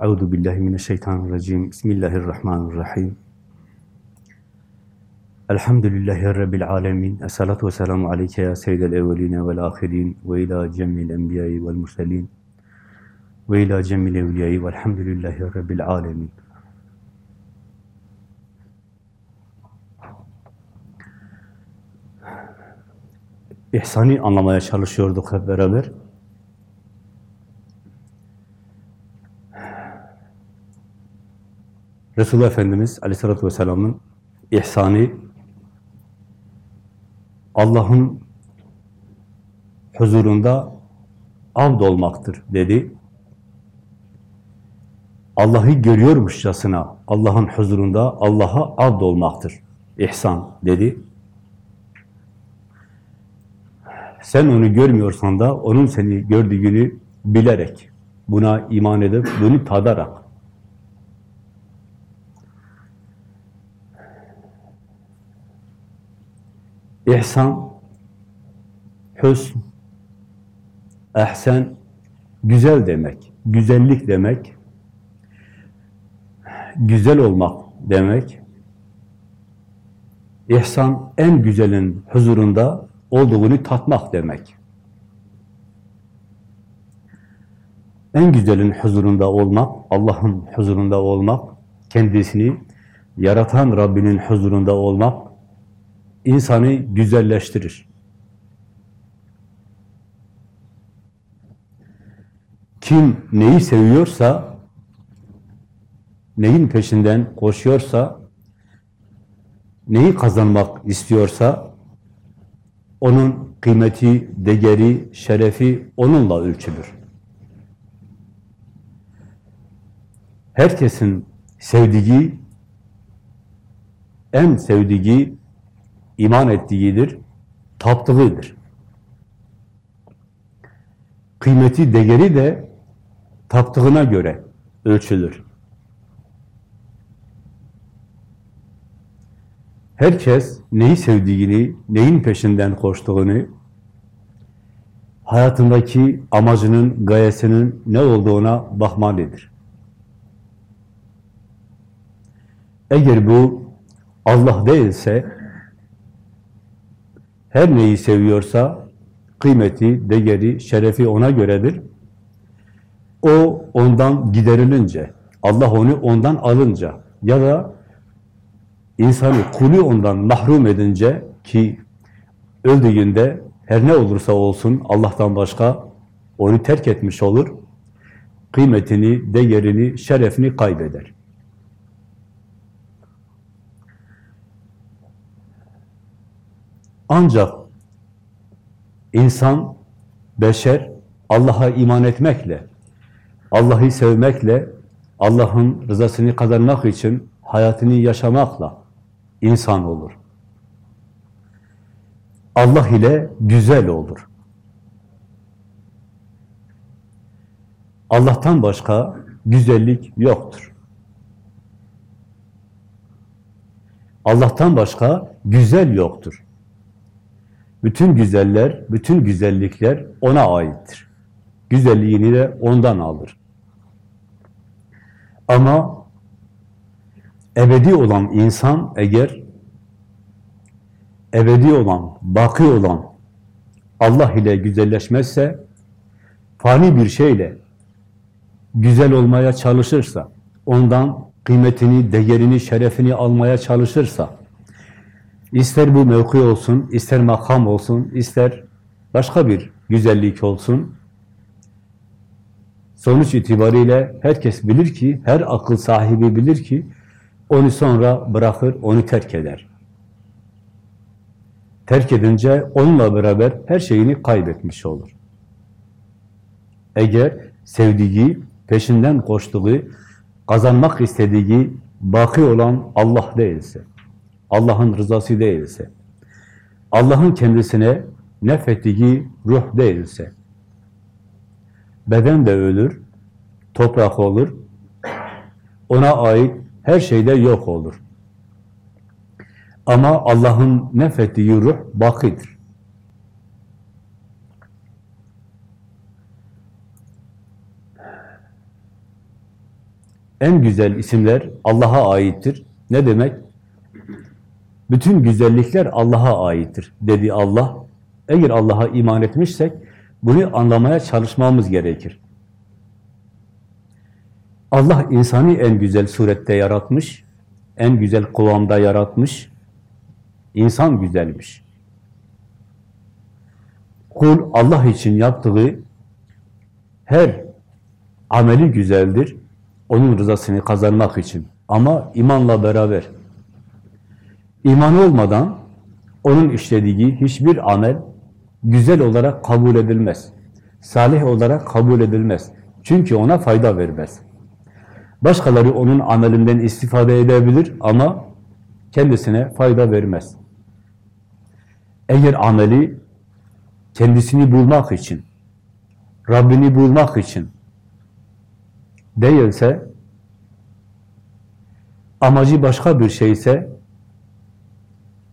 Euzu billahi mineşşeytanirracim. Bismillahirrahmanirrahim. Elhamdülillahi rabbil alamin. Essalatu vesselamu aleyke ya seyyidel evvelin ve'l ahirin ve ila cemil enbiya'i ve'l murselin ve ila cemil evliya'i ve'lhamdülillahi rabbil alamin. İhsani anlamaya çalışıyorduk hep beraber. Resulullah Efendimiz Aleyhisselatü Vesselam'ın ihsanı Allah'ın huzurunda abd olmaktır dedi. Allah'ı görüyormuşçasına Allah'ın huzurunda Allah'a abd olmaktır. İhsan dedi. Sen onu görmüyorsan da onun seni gördüğünü bilerek, buna iman edip, bunu tadarak İhsan, hüsn, ehsen, güzel demek, güzellik demek, güzel olmak demek. İhsan, en güzelin huzurunda olduğunu tatmak demek. En güzelin huzurunda olmak, Allah'ın huzurunda olmak, kendisini yaratan Rabbinin huzurunda olmak, insanı güzelleştirir. Kim neyi seviyorsa, neyin peşinden koşuyorsa, neyi kazanmak istiyorsa, onun kıymeti, değeri, şerefi onunla ölçülür. Herkesin sevdiği, en sevdiği, iman ettiğidir, taptığıdır. Kıymeti, değeri de taptığına göre ölçülür. Herkes neyi sevdiğini, neyin peşinden koştuğunu, hayatındaki amacının, gayesinin ne olduğuna bakmalıdır. Eğer bu Allah değilse, her neyi seviyorsa, kıymeti, değeri, şerefi ona göredir. O ondan giderilince, Allah onu ondan alınca ya da insanı, kulü ondan mahrum edince ki öldüğünde her ne olursa olsun Allah'tan başka onu terk etmiş olur. Kıymetini, değerini, şerefini kaybeder. Ancak insan, beşer Allah'a iman etmekle, Allah'ı sevmekle, Allah'ın rızasını kazanmak için hayatını yaşamakla insan olur. Allah ile güzel olur. Allah'tan başka güzellik yoktur. Allah'tan başka güzel yoktur. Bütün güzeller, bütün güzellikler ona aittir. Güzelliğini de ondan alır. Ama ebedi olan insan eğer ebedi olan, baki olan Allah ile güzelleşmezse, fani bir şeyle güzel olmaya çalışırsa, ondan kıymetini, değerini, şerefini almaya çalışırsa, ister bu mevki olsun, ister makam olsun, ister başka bir güzellik olsun, sonuç itibariyle herkes bilir ki, her akıl sahibi bilir ki, onu sonra bırakır, onu terk eder. Terk edince onunla beraber her şeyini kaybetmiş olur. Eğer sevdiği, peşinden koştuğu, kazanmak istediği, baki olan Allah değilse, Allah'ın rızası değilse, Allah'ın kendisine nefettiği ruh değilse, beden de ölür, toprak olur, ona ait her şeyde yok olur. Ama Allah'ın nefettiği ruh bakidir. En güzel isimler Allah'a aittir. Ne demek? Bütün güzellikler Allah'a aittir dedi Allah. Eğer Allah'a iman etmişsek bunu anlamaya çalışmamız gerekir. Allah insanı en güzel surette yaratmış, en güzel kıvamda yaratmış. İnsan güzelmiş. Kul Allah için yaptığı her ameli güzeldir. Onun rızasını kazanmak için. Ama imanla beraber. İman olmadan onun işlediği hiçbir amel güzel olarak kabul edilmez. Salih olarak kabul edilmez. Çünkü ona fayda vermez. Başkaları onun amelinden istifade edebilir ama kendisine fayda vermez. Eğer ameli kendisini bulmak için, Rabbini bulmak için değilse, amacı başka bir şeyse,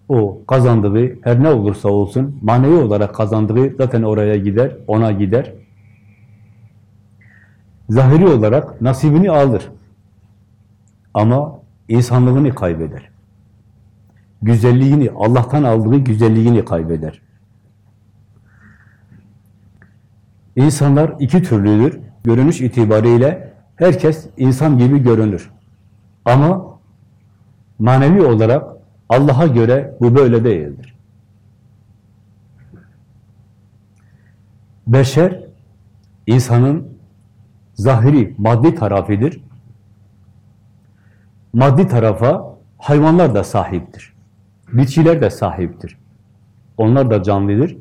o kazandığı her ne olursa olsun, manevi olarak kazandığı zaten oraya gider, ona gider. Zahiri olarak nasibini alır. Ama insanlığını kaybeder. Güzelliğini, Allah'tan aldığı güzelliğini kaybeder. İnsanlar iki türlüdür. Görünüş itibariyle herkes insan gibi görünür. Ama manevi olarak Allah'a göre bu böyle değildir. Beşer, insanın zahiri, maddi tarafıdır. Maddi tarafa hayvanlar da sahiptir. Bitkiler de sahiptir. Onlar da canlıdır.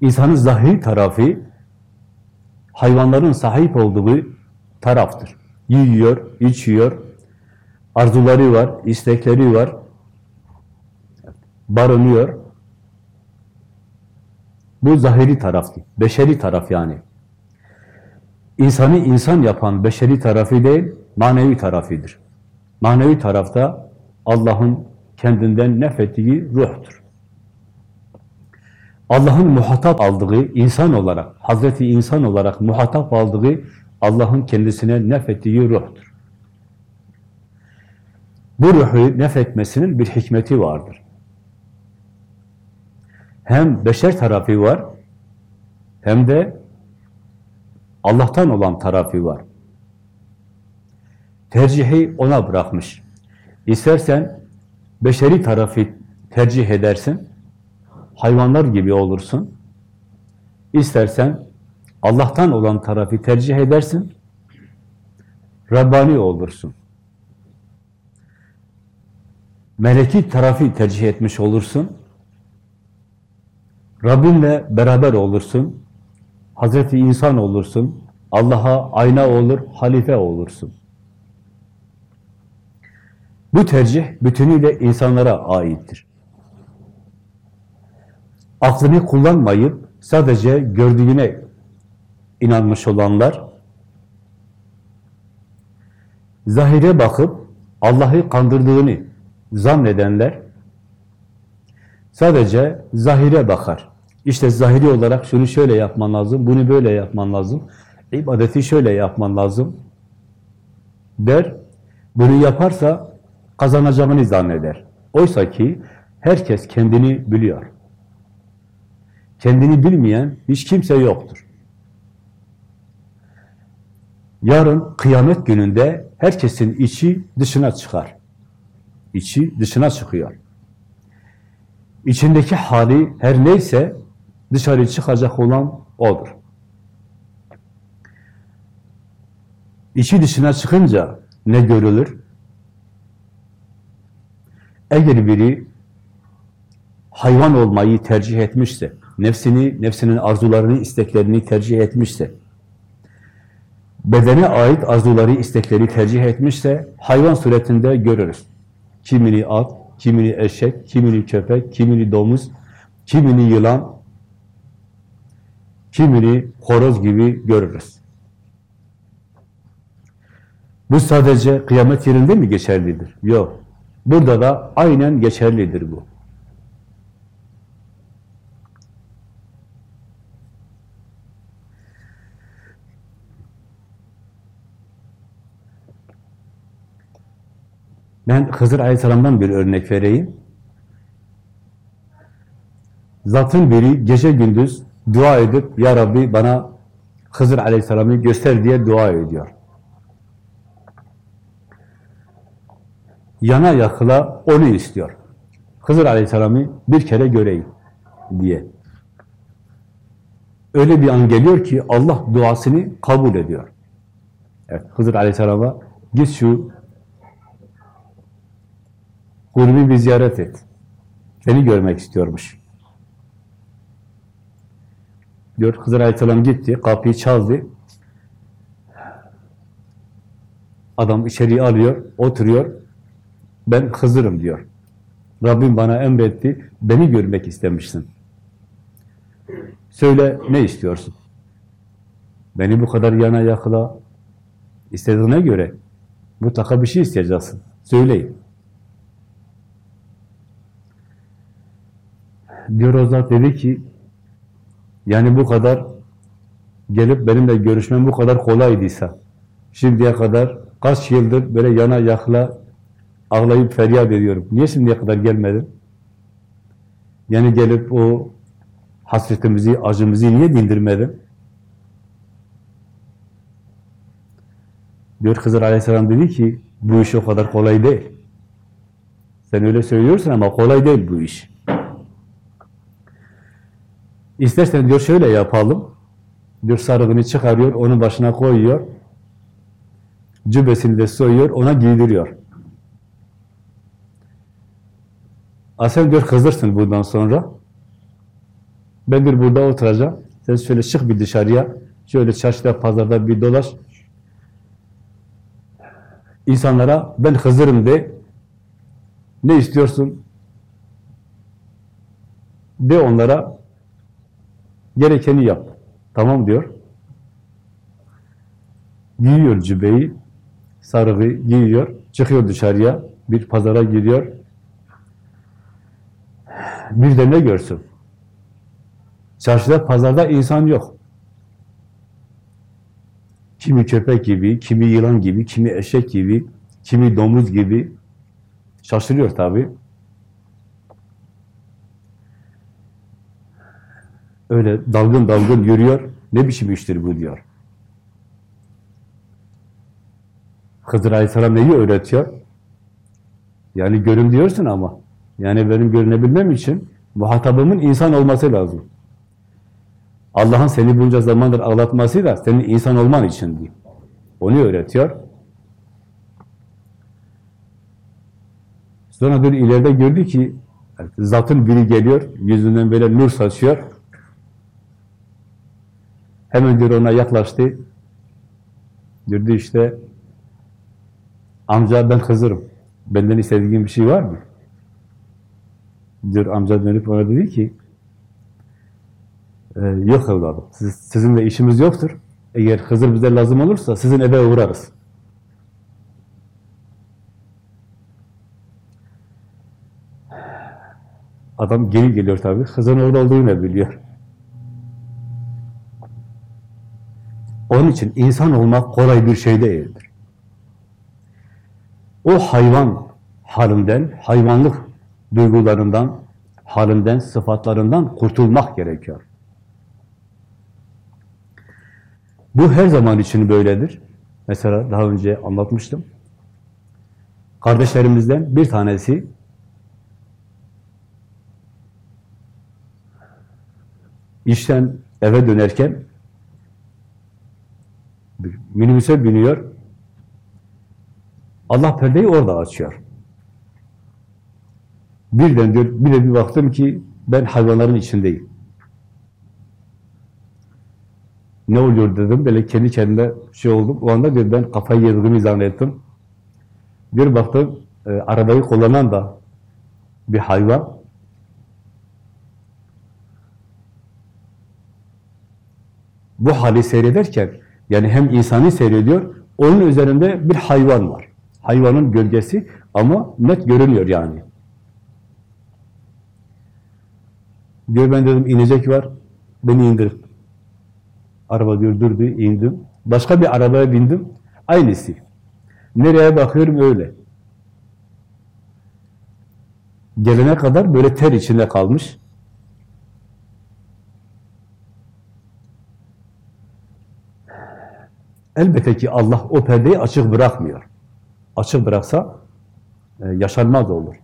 İnsanın zahiri tarafı hayvanların sahip olduğu taraftır. Yiyor, içiyor, arzuları var, istekleri var, barınıyor. Bu zahiri taraftır, beşeri taraf yani. İnsanı insan yapan beşeri tarafı değil, manevi tarafıdır. Manevi tarafta Allah'ın kendinden nefettiği ruhtur. Allah'ın muhatap aldığı insan olarak, Hazreti insan olarak muhatap aldığı Allah'ın kendisine nefettiği ruhtur. Bu ruhu nefetmesinin bir hikmeti vardır. Hem beşer tarafı var, hem de Allah'tan olan tarafı var. Tercihi ona bırakmış. İstersen beşeri tarafı tercih edersin, hayvanlar gibi olursun. İstersen Allah'tan olan tarafı tercih edersin, Rabbani olursun. Meleki tarafı tercih etmiş olursun, Rabbinle beraber olursun, Hazreti insan olursun, Allah'a ayna olur, halife olursun. Bu tercih bütünüyle insanlara aittir. Aklını kullanmayıp sadece gördüğüne inanmış olanlar, zahire bakıp Allah'ı kandırdığını zannedenler, sadece zahire bakar. İşte zahiri olarak şunu şöyle yapman lazım, bunu böyle yapman lazım, ibadeti şöyle yapman lazım der. Bunu yaparsa kazanacağını zanneder. Oysa ki herkes kendini biliyor. Kendini bilmeyen hiç kimse yoktur. Yarın kıyamet gününde herkesin içi dışına çıkar. İçi dışına çıkıyor. İçindeki hali her neyse dışarı çıkacak olan odur. İçi dışına çıkınca ne görülür? Eğer biri hayvan olmayı tercih etmişse, nefsini, nefsinin arzularını, isteklerini tercih etmişse, bedene ait arzuları, istekleri tercih etmişse, hayvan suretinde görürüz. Kimini at, kimini eşek, kimini köpek, kimini domuz, kimini yılan, kimini horoz gibi görürüz. Bu sadece kıyamet yerinde mi geçerlidir? Yok. Burada da aynen geçerlidir bu. Ben Hızır Aleyhisselam'dan bir örnek vereyim. Zatın biri gece gündüz dua edip Ya Rabbi bana Hızır Aleyhisselam'ı göster diye dua ediyor. Yana yakıla onu istiyor. Hızır Aleyhisselam'ı bir kere göreyim diye. Öyle bir an geliyor ki Allah duasını kabul ediyor. Evet, Hızır Aleyhisselam'a git şu grubu bir ziyaret et. Seni görmek istiyormuş. Diyor Hızır Aleyhisselam gitti, kapıyı çaldı. Adam içeriye alıyor, oturuyor. Ben Hızır'ım diyor. Rabbim bana emretti, beni görmek istemişsin. Söyle ne istiyorsun? Beni bu kadar yana yakıla istediğine göre mutlaka bir şey isteyeceksin. Söyleyin. Diyor o zat dedi ki yani bu kadar gelip benimle görüşmem bu kadar kolaydıysa şimdiye kadar kaç yıldır böyle yana yakla ağlayıp feryat ediyorum. Niye şimdiye kadar gelmedin? Yani gelip o hasretimizi, acımızı niye dindirmedin? Diyor Hızır Aleyhisselam dedi ki bu iş o kadar kolay değil. Sen öyle söylüyorsun ama kolay değil bu iş. İstersen diyor şöyle yapalım. Diyor sarığını çıkarıyor, onun başına koyuyor. Cübbesini de soyuyor, ona giydiriyor. Asel diyor kızırsın bundan sonra. Ben bir burada oturacağım. Sen şöyle çık bir dışarıya. Şöyle çarşıda, pazarda bir dolaş. İnsanlara ben Hızır'ım de. Ne istiyorsun? De onlara gerekeni yap. Tamam diyor. Giyiyor cübbeyi, sarığı giyiyor, çıkıyor dışarıya, bir pazara gidiyor. Bir de ne görsün? Çarşıda, pazarda insan yok. Kimi köpek gibi, kimi yılan gibi, kimi eşek gibi, kimi domuz gibi. Şaşırıyor tabii. Öyle dalgın dalgın yürüyor. Ne biçim iştir bu diyor. Hızır Aleyhisselam neyi öğretiyor? Yani görün diyorsun ama yani benim görünebilmem için muhatabımın insan olması lazım. Allah'ın seni bunca zamandır ağlatması da senin insan olman için diyor. Onu öğretiyor. Sonra bir ileride gördü ki zatın biri geliyor, yüzünden böyle nur saçıyor. Hemen diyor ona yaklaştı. Diyordu işte amca ben Hızır'ım. Benden istediğin bir şey var mı? Diyor amca dönüp ona dedi ki e, yok evladım. Siz, sizinle işimiz yoktur. Eğer Hızır bize lazım olursa sizin eve uğrarız. Adam geri geliyor tabii. Hızır'ın orada olduğunu biliyor. Onun için insan olmak kolay bir şey değildir. O hayvan halinden, hayvanlık duygularından, halinden, sıfatlarından kurtulmak gerekiyor. Bu her zaman için böyledir. Mesela daha önce anlatmıştım. Kardeşlerimizden bir tanesi işten eve dönerken minibüse biniyor. Allah perdeyi orada açıyor. Birden diyor, bir de bir baktım ki ben hayvanların içindeyim. Ne oluyor dedim, böyle kendi kendime şey oldum. O anda diyor, ben kafayı yediğimi zannettim. Bir baktım, e, arabayı kullanan da bir hayvan. Bu hali seyrederken, yani hem insanı seyrediyor, onun üzerinde bir hayvan var. Hayvanın gölgesi ama net görünüyor yani. Diyor ben dedim inecek var, beni indir. Araba diyor durdu, indim. Başka bir arabaya bindim, aynısı. Nereye bakıyorum öyle. gelene kadar böyle ter içinde kalmış. Elbette ki Allah o perdeyi açık bırakmıyor. Açık bıraksa e, yaşanmaz olur.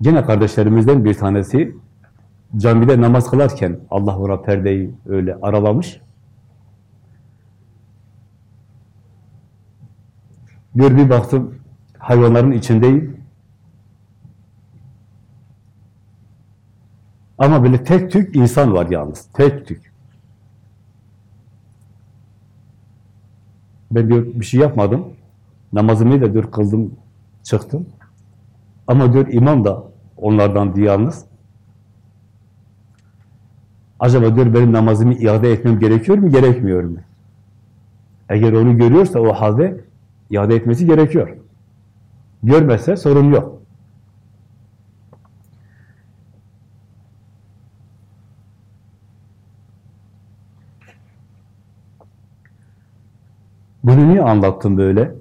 Yine kardeşlerimizden bir tanesi camide namaz kılarken Allah ona perdeyi öyle aralamış. Gör bir baktım hayvanların içindeyim. Ama böyle tek tük insan var yalnız. Tek tük. Ben diyor bir şey yapmadım. Namazımı da diyor kıldım, çıktım. Ama diyor imam da onlardan yalnız. Acaba diyor benim namazımı iade etmem gerekiyor mu, gerekmiyor mu? Eğer onu görüyorsa o halde iade etmesi gerekiyor. Görmezse sorun yok. Bunu niye anlattım böyle?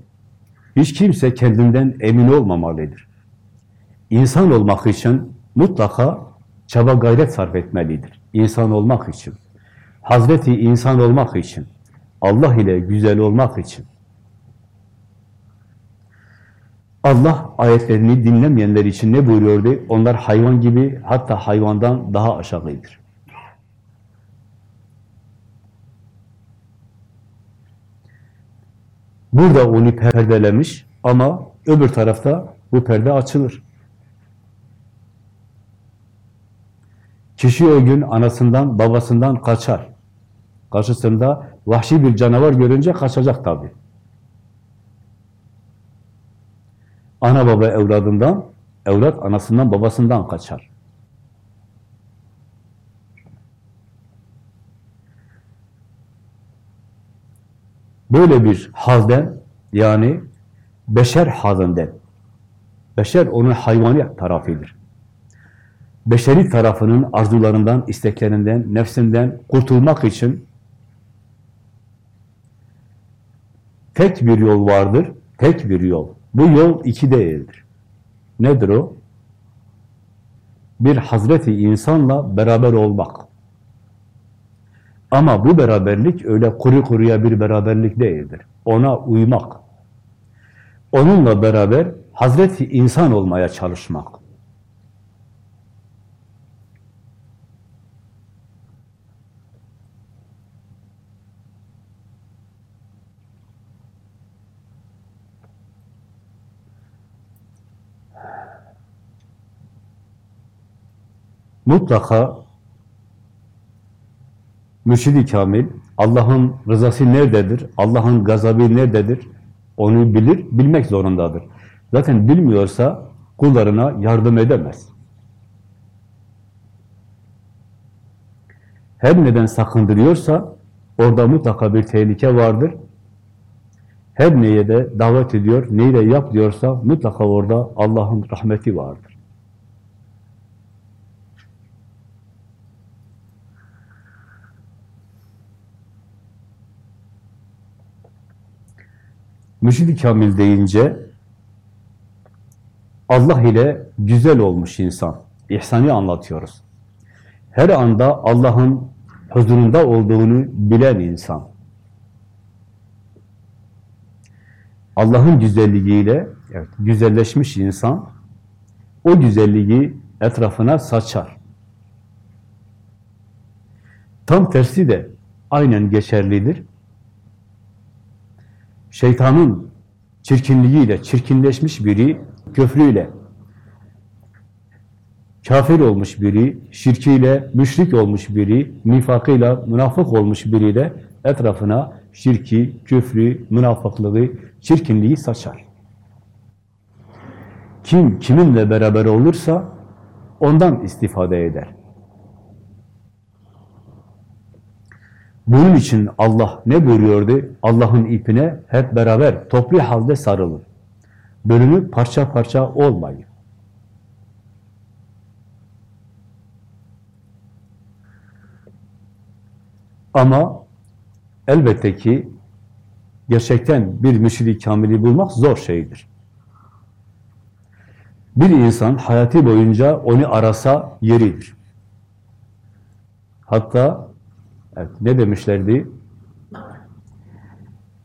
Hiç kimse kendinden emin olmamalıdır. İnsan olmak için mutlaka çaba gayret sarf etmelidir. İnsan olmak için. Hazreti insan olmak için. Allah ile güzel olmak için. Allah ayetlerini dinlemeyenler için ne buyuruyordu? Onlar hayvan gibi, hatta hayvandan daha aşağıdır. Burada onu perdelemiş ama öbür tarafta bu perde açılır. Kişi o gün anasından, babasından kaçar. Karşısında vahşi bir canavar görünce kaçacak tabii. Ana baba evladından, evlat anasından babasından kaçar. Böyle bir halden, yani beşer halinden, beşer onun hayvani tarafıdır. Beşeri tarafının arzularından, isteklerinden, nefsinden kurtulmak için tek bir yol vardır, tek bir yol. Bu yol iki değildir. Nedir o? Bir Hazreti insanla beraber olmak. Ama bu beraberlik öyle kuru kuruya bir beraberlik değildir. Ona uymak. Onunla beraber Hazreti insan olmaya çalışmak. mutlaka mürşid-i kamil Allah'ın rızası nerededir? Allah'ın gazabı nerededir? Onu bilir, bilmek zorundadır. Zaten bilmiyorsa kullarına yardım edemez. Her neden sakındırıyorsa orada mutlaka bir tehlike vardır. Her neye de davet ediyor, neyi de yap diyorsa mutlaka orada Allah'ın rahmeti vardır. Mürşid-i Kamil deyince Allah ile güzel olmuş insan. İhsanı anlatıyoruz. Her anda Allah'ın huzurunda olduğunu bilen insan. Allah'ın güzelliğiyle evet, güzelleşmiş insan o güzelliği etrafına saçar. Tam tersi de aynen geçerlidir şeytanın çirkinliğiyle çirkinleşmiş biri, köfrüyle kafir olmuş biri, şirkiyle müşrik olmuş biri, nifakıyla münafık olmuş biri de etrafına şirki, küfrü, münafıklığı, çirkinliği saçar. Kim kiminle beraber olursa ondan istifade eder. Bunun için Allah ne buyuruyordu? Allah'ın ipine hep beraber toplu halde sarılın. Bölünüp parça parça olmayın. Ama elbette ki gerçekten bir müşri kamili bulmak zor şeydir. Bir insan hayatı boyunca onu arasa yeridir. Hatta evet, ne demişlerdi?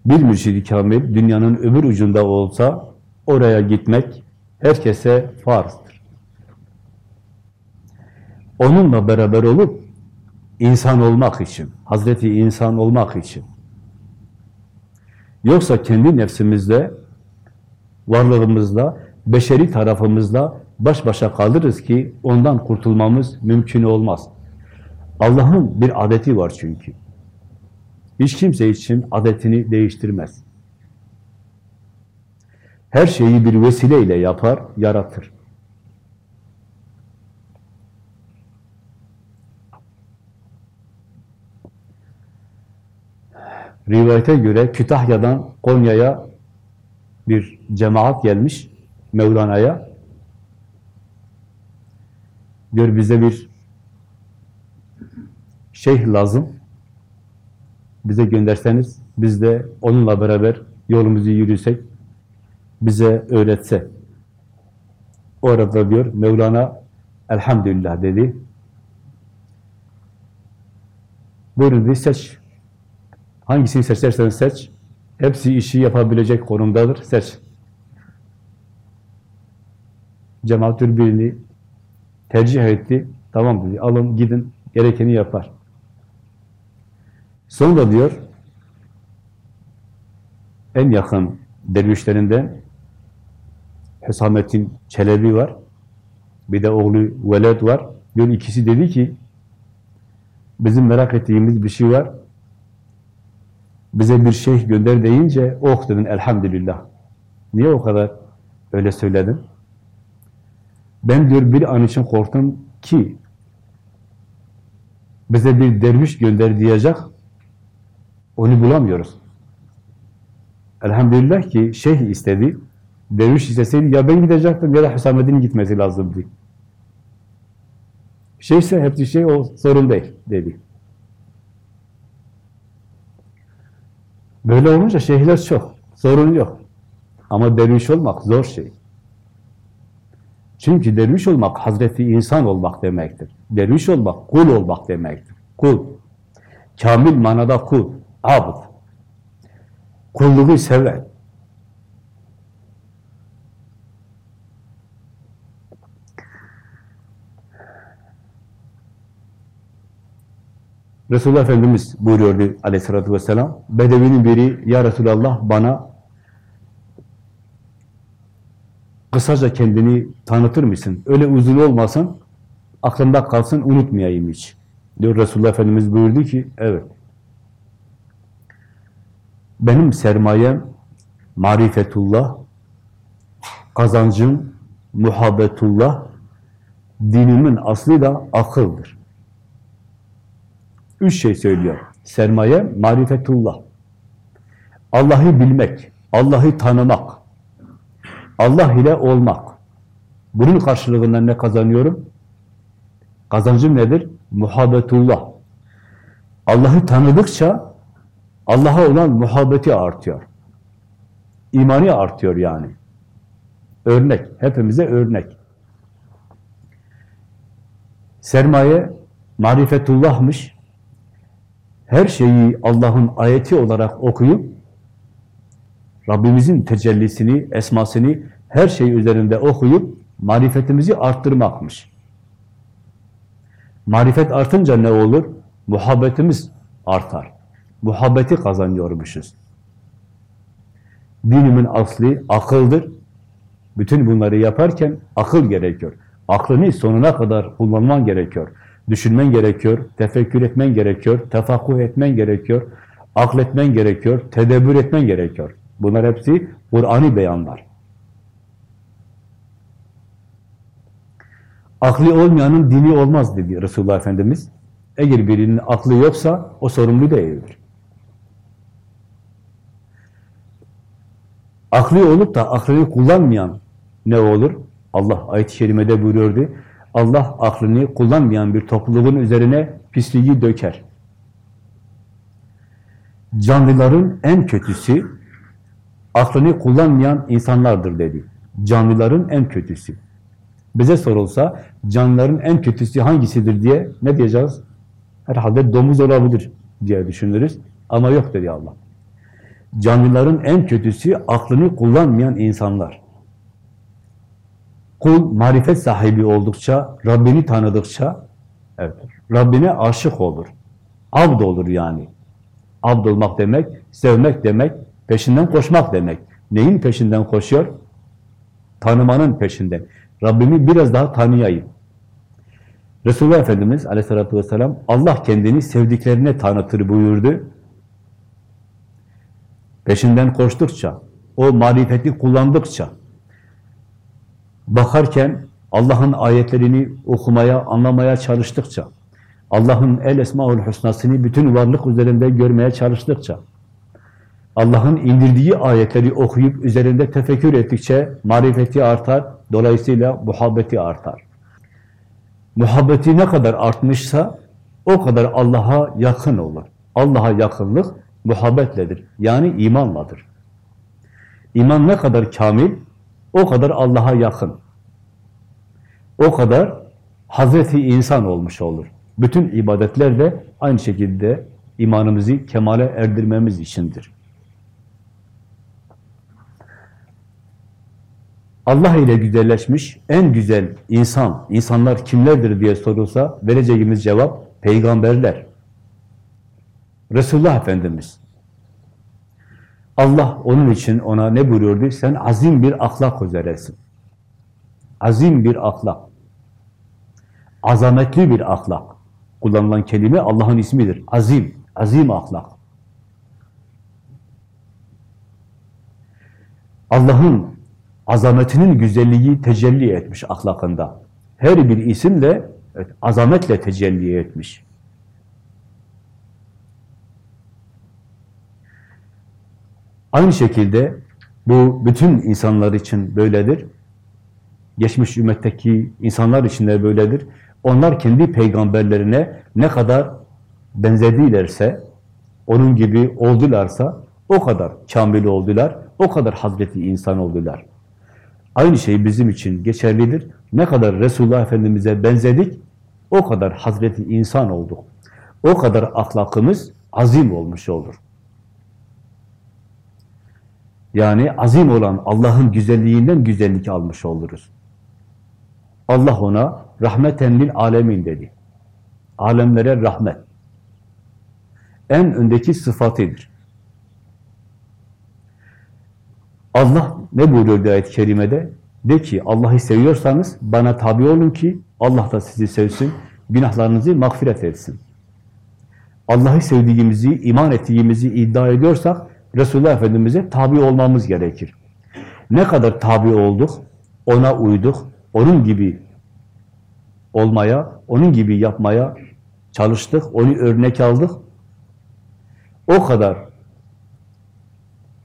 Bir mürşidi kamil dünyanın öbür ucunda olsa oraya gitmek herkese farzdır. Onunla beraber olup insan olmak için, Hazreti insan olmak için. Yoksa kendi nefsimizde, varlığımızda, beşeri tarafımızda baş başa kalırız ki ondan kurtulmamız mümkün olmaz. Allah'ın bir adeti var çünkü. Hiç kimse için adetini değiştirmez. Her şeyi bir vesileyle yapar, yaratır. Rivayete göre Kütahya'dan Konya'ya bir cemaat gelmiş Mevlana'ya. Diyor bize bir şeyh lazım. Bize gönderseniz biz de onunla beraber yolumuzu yürüsek bize öğretse. Orada diyor Mevlana elhamdülillah dedi. Buyurun dedi seç. Hangisini seçersen seç. Hepsi işi yapabilecek konumdadır. Seç. Cemaat birini tercih etti. Tamam dedi. Alın gidin. Gerekeni yapar. Sonra diyor en yakın dervişlerinden Hüsamettin Çelebi var. Bir de oğlu Veled var. Diyor ikisi dedi ki bizim merak ettiğimiz bir şey var. Bize bir şeyh gönder deyince oh dedin elhamdülillah. Niye o kadar öyle söyledin? Ben diyor bir an için korktum ki bize bir derviş gönder diyecek onu bulamıyoruz. Elhamdülillah ki şeyh istedi. Derviş isteseydi ya ben gidecektim ya da Hüsamettin'in gitmesi lazımdı. Şeyse hepsi şey o sorun değil dedi. Böyle olunca şeyhler çok. Sorun yok. Ama derviş olmak zor şey. Çünkü derviş olmak Hazreti insan olmak demektir. Derviş olmak kul olmak demektir. Kul. Kamil manada kul. Abd. Kulluğu sever. Resulullah Efendimiz buyuruyordu aleyhissalatü vesselam, Bedevinin biri, ya Resulallah bana kısaca kendini tanıtır mısın? Öyle uzun olmasın, aklımda kalsın, unutmayayım hiç. Diyor Resulullah Efendimiz buyurdu ki, evet. Benim sermayem marifetullah, kazancım muhabbetullah, dinimin aslı da akıldır. Üç şey söylüyor. Sermaye, marifetullah. Allah'ı bilmek, Allah'ı tanımak, Allah ile olmak. Bunun karşılığında ne kazanıyorum? Kazancım nedir? Muhabbetullah. Allah'ı tanıdıkça Allah'a olan muhabbeti artıyor. İmani artıyor yani. Örnek, hepimize örnek. Sermaye marifetullah'mış. Her şeyi Allah'ın ayeti olarak okuyup Rabbimizin tecellisini, esmasını her şey üzerinde okuyup marifetimizi arttırmakmış. Marifet artınca ne olur? Muhabbetimiz artar. Muhabbeti kazanıyormuşuz. Dinimin aslı akıldır. Bütün bunları yaparken akıl gerekiyor. Aklını sonuna kadar kullanman gerekiyor. Düşünmen gerekiyor, tefekkür etmen gerekiyor, tefakkuh etmen gerekiyor, akletmen gerekiyor, tedebbür etmen gerekiyor. Bunlar hepsi Kur'an'ı beyanlar. Aklı olmayanın dini olmaz dedi Resulullah Efendimiz. Eğer birinin aklı yoksa o sorumlu değildir. Aklı olup da aklını kullanmayan ne olur? Allah ayet-i kerimede buyuruyordu. Allah aklını kullanmayan bir topluluğun üzerine pisliği döker. Canlıların en kötüsü aklını kullanmayan insanlardır dedi. Canlıların en kötüsü. Bize sorulsa canlıların en kötüsü hangisidir diye ne diyeceğiz? Herhalde domuz olabilir diye düşünürüz. Ama yok dedi Allah. Canlıların en kötüsü aklını kullanmayan insanlar. Kul marifet sahibi oldukça, Rabbini tanıdıkça, evet, Rabbine aşık olur. Abd olur yani. Abd olmak demek, sevmek demek, peşinden koşmak demek. Neyin peşinden koşuyor? Tanımanın peşinden. Rabbimi biraz daha tanıyayım. Resulullah Efendimiz aleyhissalatü vesselam Allah kendini sevdiklerine tanıtır buyurdu. Peşinden koştukça, o marifeti kullandıkça, bakarken Allah'ın ayetlerini okumaya, anlamaya çalıştıkça, Allah'ın el esmaül husnasını bütün varlık üzerinde görmeye çalıştıkça, Allah'ın indirdiği ayetleri okuyup üzerinde tefekkür ettikçe marifeti artar, dolayısıyla muhabbeti artar. Muhabbeti ne kadar artmışsa o kadar Allah'a yakın olur. Allah'a yakınlık muhabbetledir. Yani imanladır. İman ne kadar kamil, o kadar Allah'a yakın. O kadar Hazreti insan olmuş olur. Bütün ibadetler de aynı şekilde imanımızı kemale erdirmemiz içindir. Allah ile güzelleşmiş en güzel insan, insanlar kimlerdir diye sorulsa vereceğimiz cevap peygamberler. Resulullah Efendimiz. Allah onun için ona ne buyuruyordu? Sen azim bir ahlak üzeresin. Azim bir ahlak. Azametli bir ahlak. Kullanılan kelime Allah'ın ismidir. Azim, azim ahlak. Allah'ın azametinin güzelliği tecelli etmiş ahlakında. Her bir isim de evet, azametle tecelli etmiş. Aynı şekilde bu bütün insanlar için böyledir. Geçmiş ümmetteki insanlar için de böyledir. Onlar kendi peygamberlerine ne kadar benzedilerse, onun gibi oldularsa o kadar kamil oldular, o kadar Hazreti insan oldular. Aynı şey bizim için geçerlidir. Ne kadar Resulullah Efendimiz'e benzedik, o kadar Hazreti insan olduk. O kadar ahlakımız azim olmuş olur. Yani azim olan Allah'ın güzelliğinden güzellik almış oluruz. Allah ona rahmeten lil alemin dedi. Alemlere rahmet. En öndeki sıfatıdır. Allah ne buyuruyor ayet-i kerimede? De ki Allah'ı seviyorsanız bana tabi olun ki Allah da sizi sevsin, günahlarınızı mağfiret etsin. Allah'ı sevdiğimizi, iman ettiğimizi iddia ediyorsak Resulullah Efendimiz'e tabi olmamız gerekir. Ne kadar tabi olduk, ona uyduk, onun gibi olmaya, onun gibi yapmaya çalıştık, onu örnek aldık. O kadar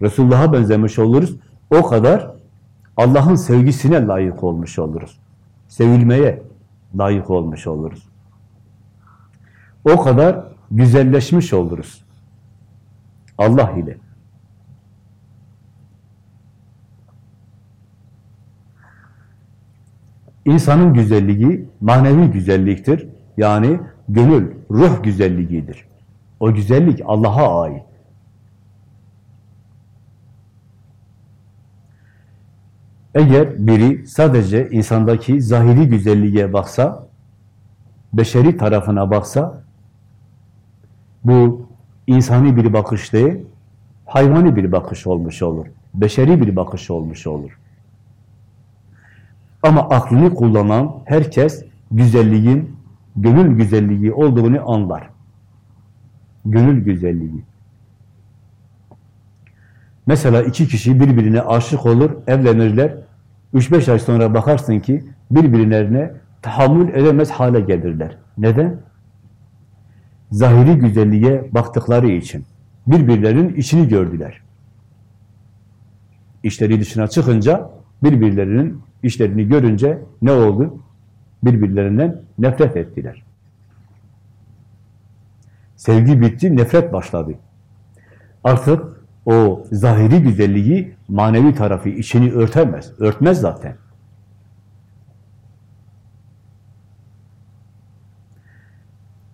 Resulullah'a benzemiş oluruz. O kadar Allah'ın sevgisine layık olmuş oluruz. Sevilmeye layık olmuş oluruz. O kadar güzelleşmiş oluruz. Allah ile. İnsanın güzelliği manevi güzelliktir. Yani gönül, ruh güzelliğidir. O güzellik Allah'a ait. Eğer biri sadece insandaki zahiri güzelliğe baksa, beşeri tarafına baksa, bu insani bir bakış değil, hayvani bir bakış olmuş olur. Beşeri bir bakış olmuş olur. Ama aklını kullanan herkes güzelliğin, gönül güzelliği olduğunu anlar. Gönül güzelliği. Mesela iki kişi birbirine aşık olur, evlenirler. Üç beş ay sonra bakarsın ki birbirlerine tahammül edemez hale gelirler. Neden? Zahiri güzelliğe baktıkları için. Birbirlerinin içini gördüler. İşleri dışına çıkınca birbirlerinin işlerini görünce ne oldu? Birbirlerinden nefret ettiler. Sevgi bitti, nefret başladı. Artık o zahiri güzelliği manevi tarafı içini örtemez. Örtmez zaten.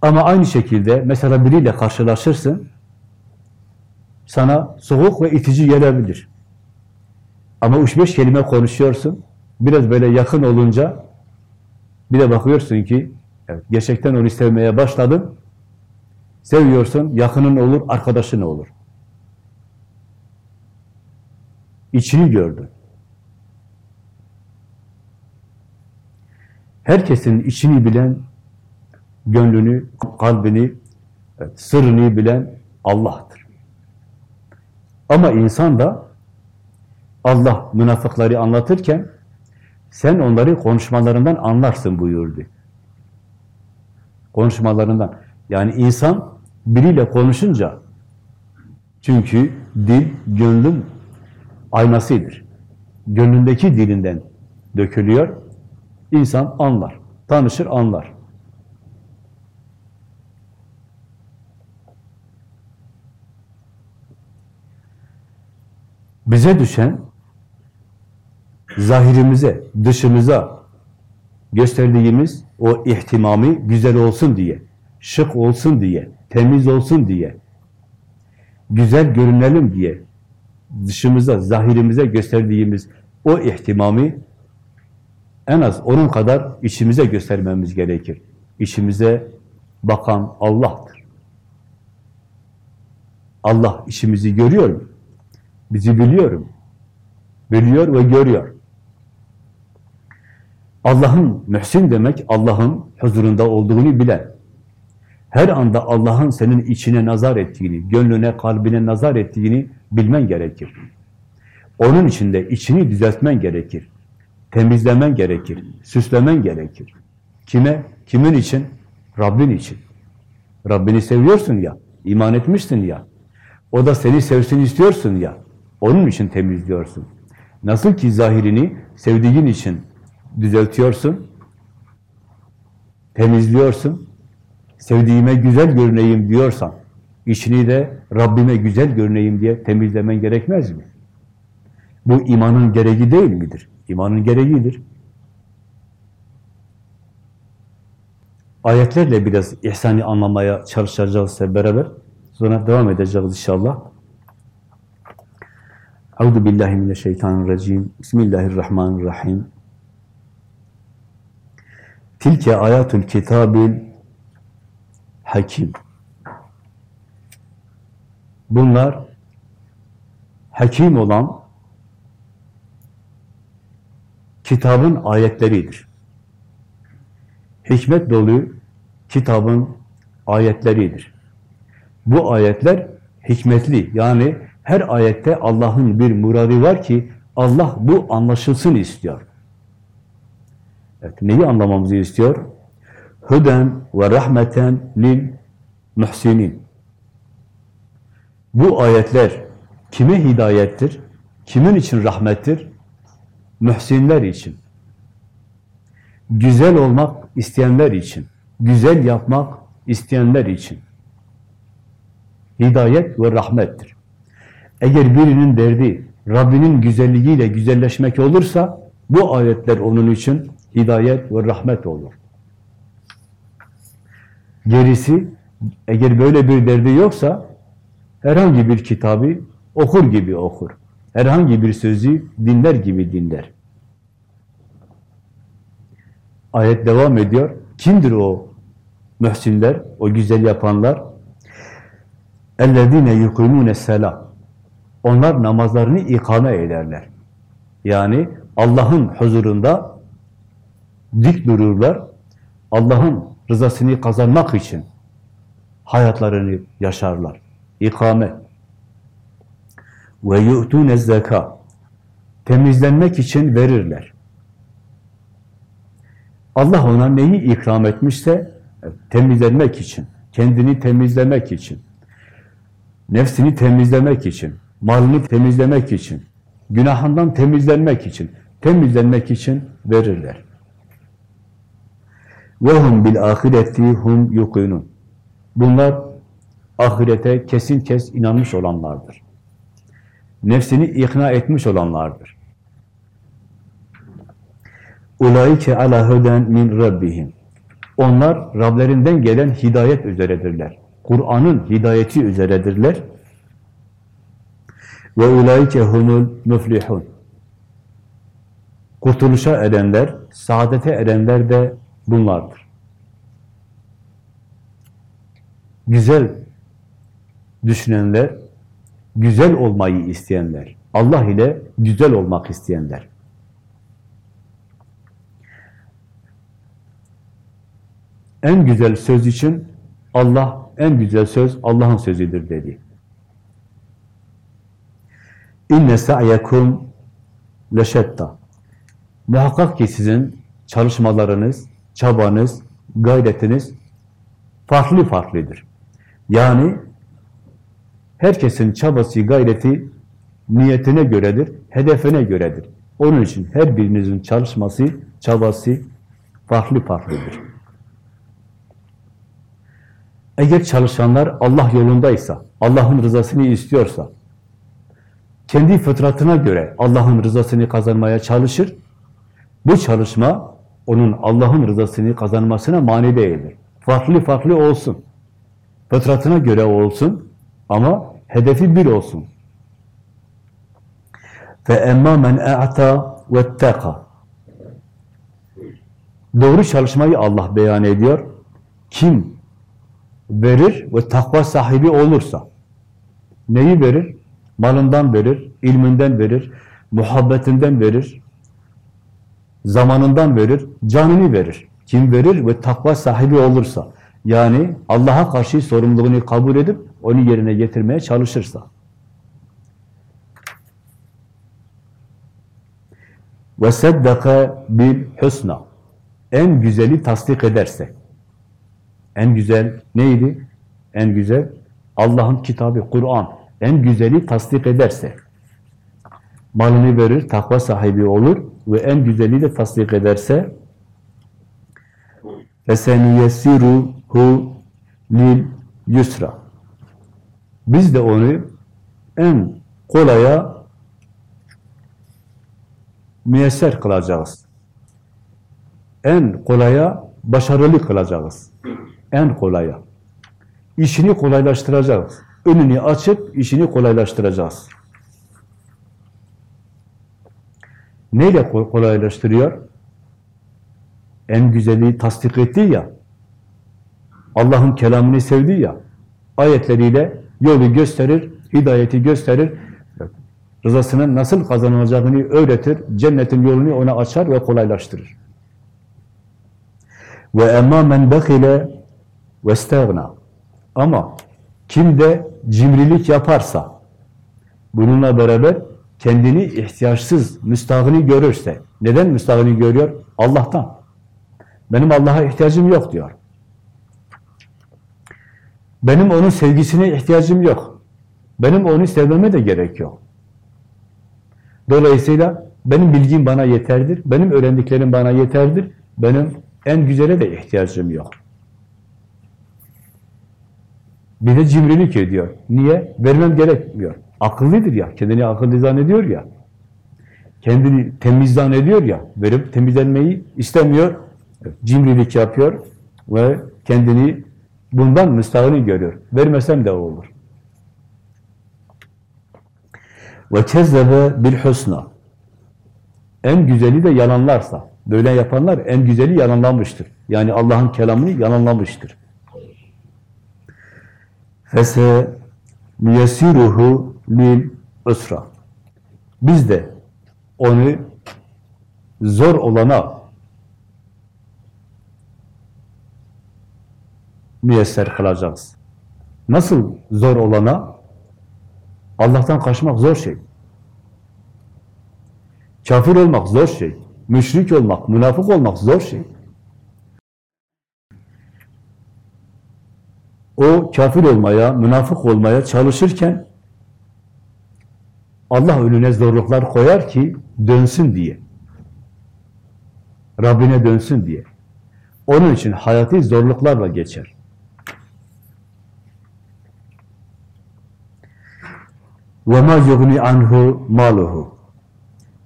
Ama aynı şekilde mesela biriyle karşılaşırsın, sana soğuk ve itici gelebilir. Ama üç beş kelime konuşuyorsun, biraz böyle yakın olunca bir de bakıyorsun ki evet, gerçekten onu sevmeye başladın, seviyorsun, yakının olur, arkadaşın olur. İçini gördün. Herkesin içini bilen, gönlünü, kalbini, evet, sırrını bilen Allah'tır. Ama insan da Allah münafıkları anlatırken sen onları konuşmalarından anlarsın buyurdu. Konuşmalarından. Yani insan biriyle konuşunca çünkü dil gönlün aynasıdır. Gönlündeki dilinden dökülüyor. İnsan anlar. Tanışır, anlar. Bize düşen zahirimize, dışımıza gösterdiğimiz o ihtimami güzel olsun diye, şık olsun diye, temiz olsun diye, güzel görünelim diye dışımıza, zahirimize gösterdiğimiz o ihtimami en az onun kadar içimize göstermemiz gerekir. İçimize bakan Allah'tır. Allah işimizi görüyor mu? Bizi biliyor mu? Biliyor ve görüyor. Allah'ın mühsin demek, Allah'ın huzurunda olduğunu bilen. Her anda Allah'ın senin içine nazar ettiğini, gönlüne, kalbine nazar ettiğini bilmen gerekir. Onun için de içini düzeltmen gerekir. Temizlemen gerekir. Süslemen gerekir. Kime? Kimin için? Rabbin için. Rabbini seviyorsun ya, iman etmişsin ya. O da seni sevsin istiyorsun ya. Onun için temizliyorsun. Nasıl ki zahirini sevdiğin için düzeltiyorsun, temizliyorsun, sevdiğime güzel görüneyim diyorsan, içini de Rabbime güzel görüneyim diye temizlemen gerekmez mi? Bu imanın gereği değil midir? İmanın gereğidir. Ayetlerle biraz ihsani anlamaya çalışacağız hep beraber. Sonra devam edeceğiz inşallah. Euzu billahi mineşşeytanirracim. Bismillahirrahmanirrahim. Tilke ayatul kitabil hakim. Bunlar hakim olan kitabın ayetleridir. Hikmet dolu kitabın ayetleridir. Bu ayetler hikmetli. Yani her ayette Allah'ın bir muradı var ki Allah bu anlaşılsın istiyor. Evet, neyi anlamamızı istiyor? Hüden ve rahmeten lil muhsinin. Bu ayetler kime hidayettir? Kimin için rahmettir? Mühsinler için. Güzel olmak isteyenler için. Güzel yapmak isteyenler için. Hidayet ve rahmettir. Eğer birinin derdi Rabbinin güzelliğiyle güzelleşmek olursa bu ayetler onun için hidayet ve rahmet olur. Gerisi eğer böyle bir derdi yoksa herhangi bir kitabı okur gibi okur. Herhangi bir sözü dinler gibi dinler. Ayet devam ediyor. Kimdir o mühsinler, o güzel yapanlar? اَلَّذ۪ينَ يُقِيمُونَ السَّلَامِ Onlar namazlarını ikame ederler. Yani Allah'ın huzurunda dik dururlar. Allah'ın rızasını kazanmak için hayatlarını yaşarlar. İkame. Ve yu'tûne zeka. Temizlenmek için verirler. Allah ona neyi ikram etmişse temizlenmek için, kendini temizlemek için, nefsini temizlemek için, malını temizlemek için, günahından temizlenmek için, temizlenmek için verirler. وَهُمْ بِالْآخِرَةِ hum يُقِنُونَ Bunlar ahirete kesin kes inanmış olanlardır. Nefsini ikna etmiş olanlardır. Ulaike ala huden min rabbihim. Onlar Rablerinden gelen hidayet üzeredirler. Kur'an'ın hidayeti üzeredirler. Ve ulaike humul müflihun. Kurtuluşa erenler, saadete erenler de bunlardır. Güzel düşünenler, güzel olmayı isteyenler, Allah ile güzel olmak isteyenler. En güzel söz için Allah, en güzel söz Allah'ın sözüdür dedi. İnne sa'yekum leşetta. Muhakkak ki sizin çalışmalarınız, çabanız, gayretiniz farklı farklıdır. Yani herkesin çabası, gayreti niyetine göredir, hedefine göredir. Onun için her birinizin çalışması, çabası farklı farklıdır. Eğer çalışanlar Allah yolundaysa, Allah'ın rızasını istiyorsa, kendi fıtratına göre Allah'ın rızasını kazanmaya çalışır, bu çalışma onun Allah'ın rızasını kazanmasına mani değildir. Farklı farklı olsun. Fıtratına göre olsun ama hedefi bir olsun. فَاَمَّا مَنْ اَعْتَى وَاتَّقَى Doğru çalışmayı Allah beyan ediyor. Kim verir ve takva sahibi olursa, neyi verir? Malından verir, ilminden verir, muhabbetinden verir, zamanından verir, canını verir. Kim verir ve takva sahibi olursa, yani Allah'a karşı sorumluluğunu kabul edip onu yerine getirmeye çalışırsa. Ve seddaka bil husna. En güzeli tasdik ederse. En güzel neydi? En güzel Allah'ın kitabı, Kur'an. En güzeli tasdik ederse. Malını verir, takva sahibi olur ve en güzeli de tasdik ederse فَسَنُيَسِّرُهُ lil yusra. Biz de onu en kolaya müyesser kılacağız. En kolaya başarılı kılacağız. En kolaya. İşini kolaylaştıracağız. Önünü açıp işini kolaylaştıracağız. Neyle kolaylaştırıyor? En güzeli tasdik etti ya, Allah'ın kelamını sevdi ya, ayetleriyle yolu gösterir, hidayeti gösterir, rızasının nasıl kazanılacağını öğretir, cennetin yolunu ona açar ve kolaylaştırır. Ve emma men bekile ve stagna. Ama kim de cimrilik yaparsa, bununla beraber kendini ihtiyaçsız, müstahını görürse, neden müstahını görüyor? Allah'tan. Benim Allah'a ihtiyacım yok diyor. Benim onun sevgisine ihtiyacım yok. Benim onu sevmeme de gerek yok. Dolayısıyla benim bilgim bana yeterdir, benim öğrendiklerim bana yeterdir, benim en güzele de ihtiyacım yok. Bir de cimrilik ediyor. Niye? Vermem gerekmiyor. Akıllıdır ya, kendini akıllı zannediyor ya. Kendini temiz zannediyor ya, verip temizlenmeyi istemiyor, cimrilik yapıyor ve kendini bundan müstahını görüyor. Vermesem de olur. Ve kezzebe bil husna. En güzeli de yalanlarsa, böyle yapanlar en güzeli yalanlamıştır. Yani Allah'ın kelamını yalanlamıştır. Fese yesiruhu lil usra. Biz de onu zor olana müyesser kılacağız. Nasıl zor olana? Allah'tan kaçmak zor şey. Kafir olmak zor şey. Müşrik olmak, münafık olmak zor şey. O kafir olmaya, münafık olmaya çalışırken Allah önüne zorluklar koyar ki dönsün diye. Rabbine dönsün diye. Onun için hayatı zorluklarla geçer. وَمَا يُغْنِ عَنْهُ مَالُهُ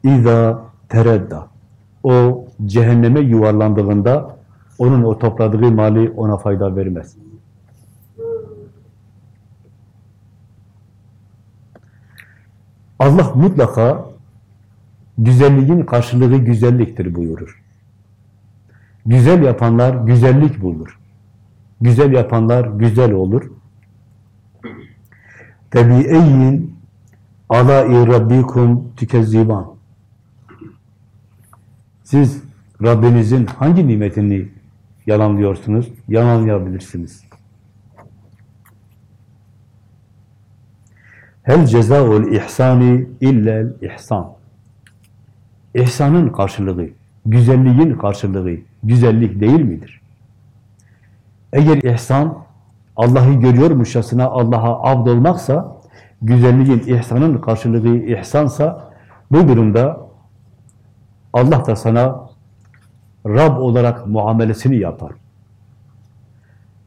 اِذَا teredda. O cehenneme yuvarlandığında Onun o topladığı mali ona fayda vermez. Allah mutlaka güzelliğin karşılığı güzelliktir buyurur. Güzel yapanlar güzellik bulur. Güzel yapanlar güzel olur. Tebi'eyyin alâ-i rabbikum tükezziban. Siz Rabbinizin hangi nimetini yalanlıyorsunuz? Yalanlayabilirsiniz. Hel cezaul ihsani illel ihsan. İhsanın karşılığı, güzelliğin karşılığı, güzellik değil midir? Eğer ihsan, Allah'ı görüyormuşçasına Allah'a abd olmaksa, güzelliğin, ihsanın karşılığı ihsansa, bu durumda Allah da sana Rab olarak muamelesini yapar.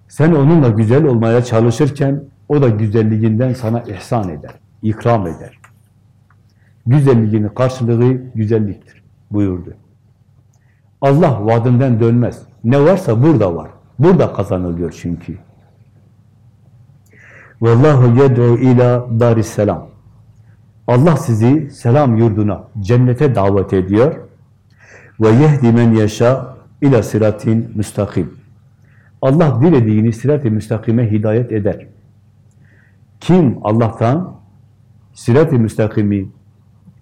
Sen onunla güzel olmaya çalışırken, o da güzelliğinden sana ihsan eder, ikram eder. Güzelliğinin karşılığı güzelliktir buyurdu. Allah vaadinden dönmez. Ne varsa burada var. Burada kazanılıyor çünkü. Vallahu yed'u ila daris selam. Allah sizi selam yurduna, cennete davet ediyor. Ve yehdi men yaşa ila siratin müstakim. Allah dilediğini sirat-i müstakime hidayet eder. Kim Allah'tan sirat-i müstakimi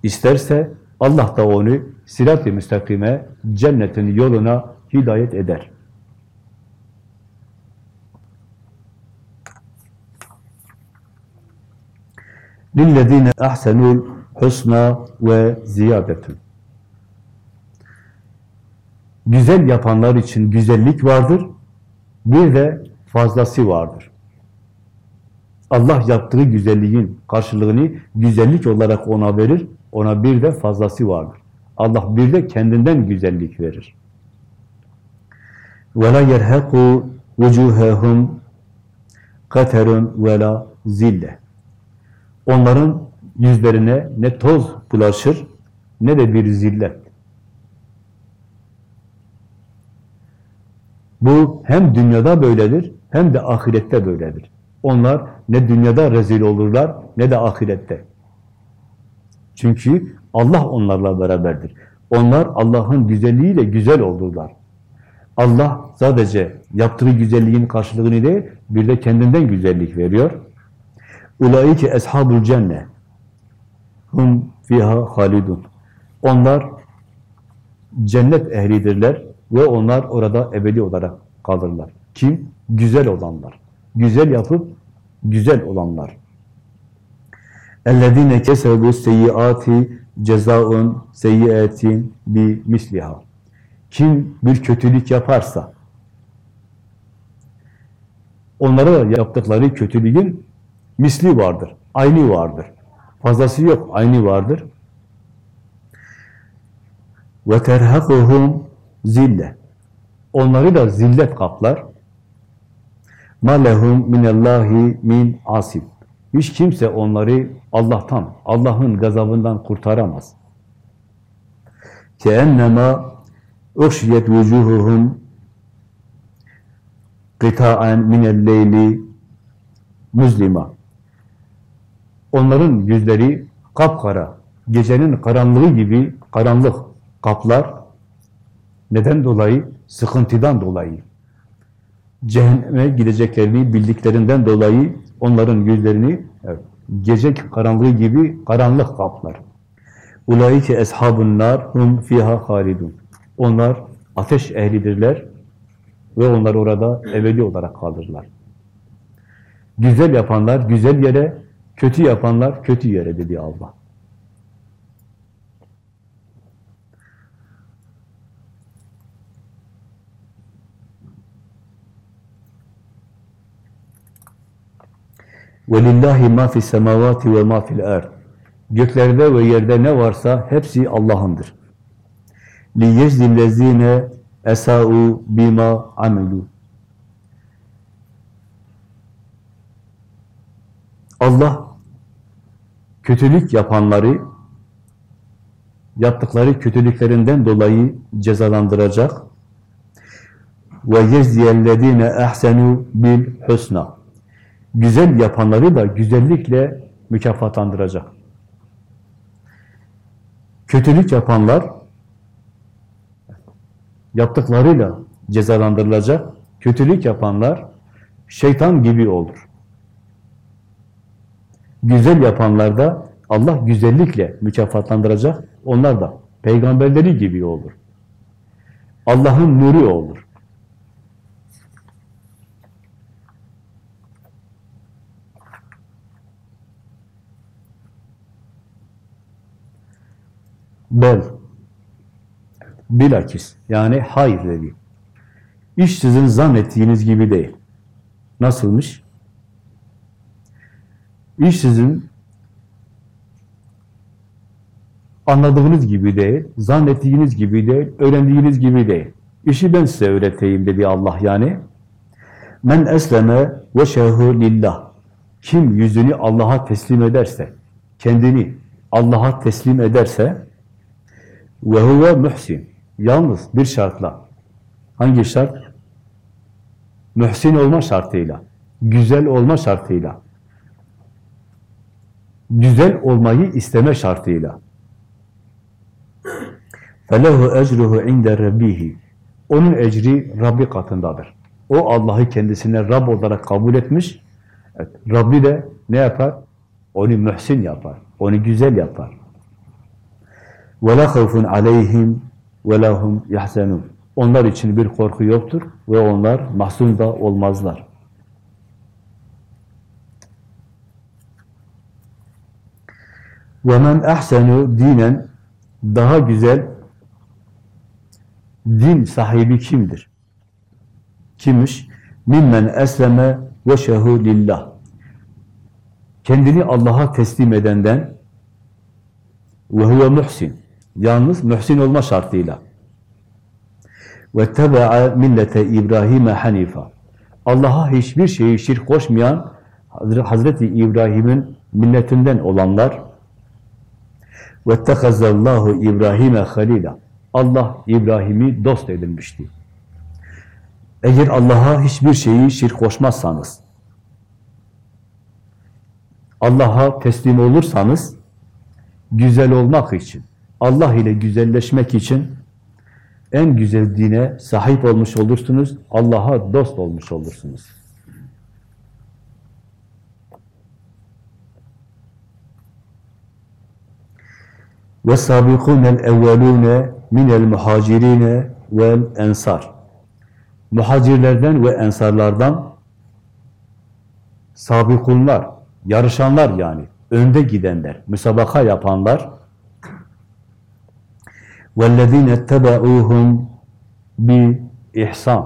isterse Allah da onu sirat-i müstakime, cennetin yoluna hidayet eder. لِلَّذ۪ينَ اَحْسَنُوا الْحُسْنَى وَزِيَادَةٌ Güzel yapanlar için güzellik vardır, bir de fazlası vardır. Allah yaptığı güzelliğin karşılığını güzellik olarak ona verir, ona bir de fazlası vardır. Allah bir de kendinden güzellik verir. وَلَا يَرْهَقُوا وُجُوهَهُمْ قَتَرٌ وَلَا zille. Onların yüzlerine ne toz bulaşır, ne de bir zillet. Bu hem dünyada böyledir, hem de ahirette böyledir. Onlar ne dünyada rezil olurlar, ne de ahirette. Çünkü Allah onlarla beraberdir. Onlar Allah'ın güzelliğiyle güzel olurlar. Allah sadece yaptığı güzelliğin karşılığını değil, bir de kendinden güzellik veriyor. Ulaike eshabul cenne. Hum fiha halidun. Onlar cennet ehlidirler ve onlar orada ebedi olarak kalırlar. Kim? Güzel olanlar. Güzel yapıp güzel olanlar. اَلَّذ۪ينَ كَسَبُوا السَّيِّئَاتِ cezaun seyyiyetin bi misliha. Kim bir kötülük yaparsa onlara yaptıkları kötülüğün misli vardır, aynı vardır. Fazlası yok, aynı vardır. Ve terhakuhum zille. Onları da zillet kaplar. Ma lehum minallahi min asim. Hiç kimse onları Allah'tan, Allah'ın gazabından kurtaramaz. كَاَنَّمَا اُخْشِيَتْ وُجُوهُهُمْ قِتَاءً مِنَ اللَّيْلِ مُزْلِمًا Onların yüzleri kapkara, gecenin karanlığı gibi karanlık kaplar. Neden dolayı? Sıkıntıdan dolayı. Cehenneme gideceklerini bildiklerinden dolayı onların yüzlerini gece karanlığı gibi karanlık kaplar. Ulaike eshabun nar hum fiha halidun. Onlar ateş ehlidirler ve onlar orada ebedi olarak kalırlar. Güzel yapanlar güzel yere, kötü yapanlar kötü yere dedi Allah. وَلِلَّهِ مَا فِي السَّمَاوَاتِ وَمَا فِي الْاَرْضِ Göklerde ve yerde ne varsa hepsi Allah'ındır. لِيَجْزِ الَّذ۪ينَ اَسَاءُوا بِمَا عَمِلُوا Allah kötülük yapanları yaptıkları kötülüklerinden dolayı cezalandıracak. ve yeziyellezine ehsenu bil husna. Güzel yapanları da güzellikle mükafatlandıracak. Kötülük yapanlar yaptıklarıyla cezalandırılacak. Kötülük yapanlar şeytan gibi olur. Güzel yapanlar da Allah güzellikle mükafatlandıracak. Onlar da peygamberleri gibi olur. Allah'ın nuru olur. Bel. Bilakis. Yani hayır dedi. İş sizin zannettiğiniz gibi değil. Nasılmış? İş sizin anladığınız gibi değil, zannettiğiniz gibi değil, öğrendiğiniz gibi değil. İşi ben size öğreteyim dedi Allah yani. Men esleme ve şehu lillah. Kim yüzünü Allah'a teslim ederse, kendini Allah'a teslim ederse ve huve muhsin. Yalnız bir şartla. Hangi şart? Muhsin olma şartıyla. Güzel olma şartıyla. Güzel olmayı isteme şartıyla. فَلَهُ اَجْرُهُ عِنْدَ رَبِّهِ Onun ecri Rabbi katındadır. O Allah'ı kendisine Rab olarak kabul etmiş. Evet, Rabbi de ne yapar? Onu mühsin yapar. Onu güzel yapar. وَلَا خَوْفٌ عَلَيْهِمْ وَلَا هُمْ يَحْزَنُونَ Onlar için bir korku yoktur ve onlar mahzun da olmazlar. وَمَنْ اَحْسَنُ dinen Daha güzel din sahibi kimdir? Kimmiş? Mimmen esleme ve şehu lillah. Kendini Allah'a teslim edenden ve huve muhsin. Yalnız mühsin olma şartıyla. Ve tebaa millete İbrahim hanifa. Allah'a hiçbir şeyi şirk koşmayan Hazreti İbrahim'in milletinden olanlar ve tekazallahu İbrahim'e halila. Allah İbrahim'i dost edinmişti. Eğer Allah'a hiçbir şeyi şirk koşmazsanız, Allah'a teslim olursanız, güzel olmak için, Allah ile güzelleşmek için en güzel dine sahip olmuş olursunuz, Allah'a dost olmuş olursunuz. وَالسَّابِقُونَ الْاَوَّلُونَ مِنَ الْمُحَاجِرِينَ وَالْاَنْصَارِ Muhacirlerden ve ensarlardan sabikunlar, yarışanlar yani, önde gidenler, müsabaka yapanlar وَالَّذ۪ينَ اتَّبَعُوهُمْ bi ihsan.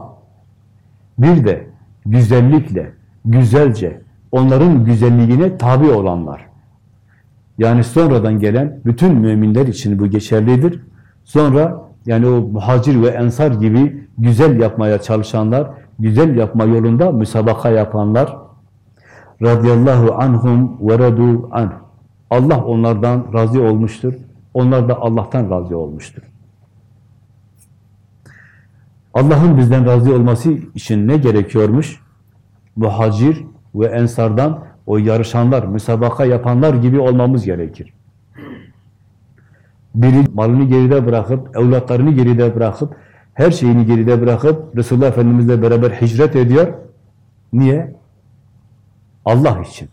Bir de güzellikle, güzelce, onların güzelliğine tabi olanlar. Yani sonradan gelen bütün müminler için bu geçerlidir. Sonra yani o muhacir ve ensar gibi güzel yapmaya çalışanlar, güzel yapma yolunda müsabaka yapanlar radıyallahu anhum ve radu anh. Allah onlardan razı olmuştur. Onlar da Allah'tan razı olmuştur. Allah'ın bizden razı olması için ne gerekiyormuş? Muhacir ve ensardan o yarışanlar, müsabaka yapanlar gibi olmamız gerekir. Biri malını geride bırakıp, evlatlarını geride bırakıp, her şeyini geride bırakıp Resulullah Efendimizle beraber hicret ediyor. Niye? Allah için.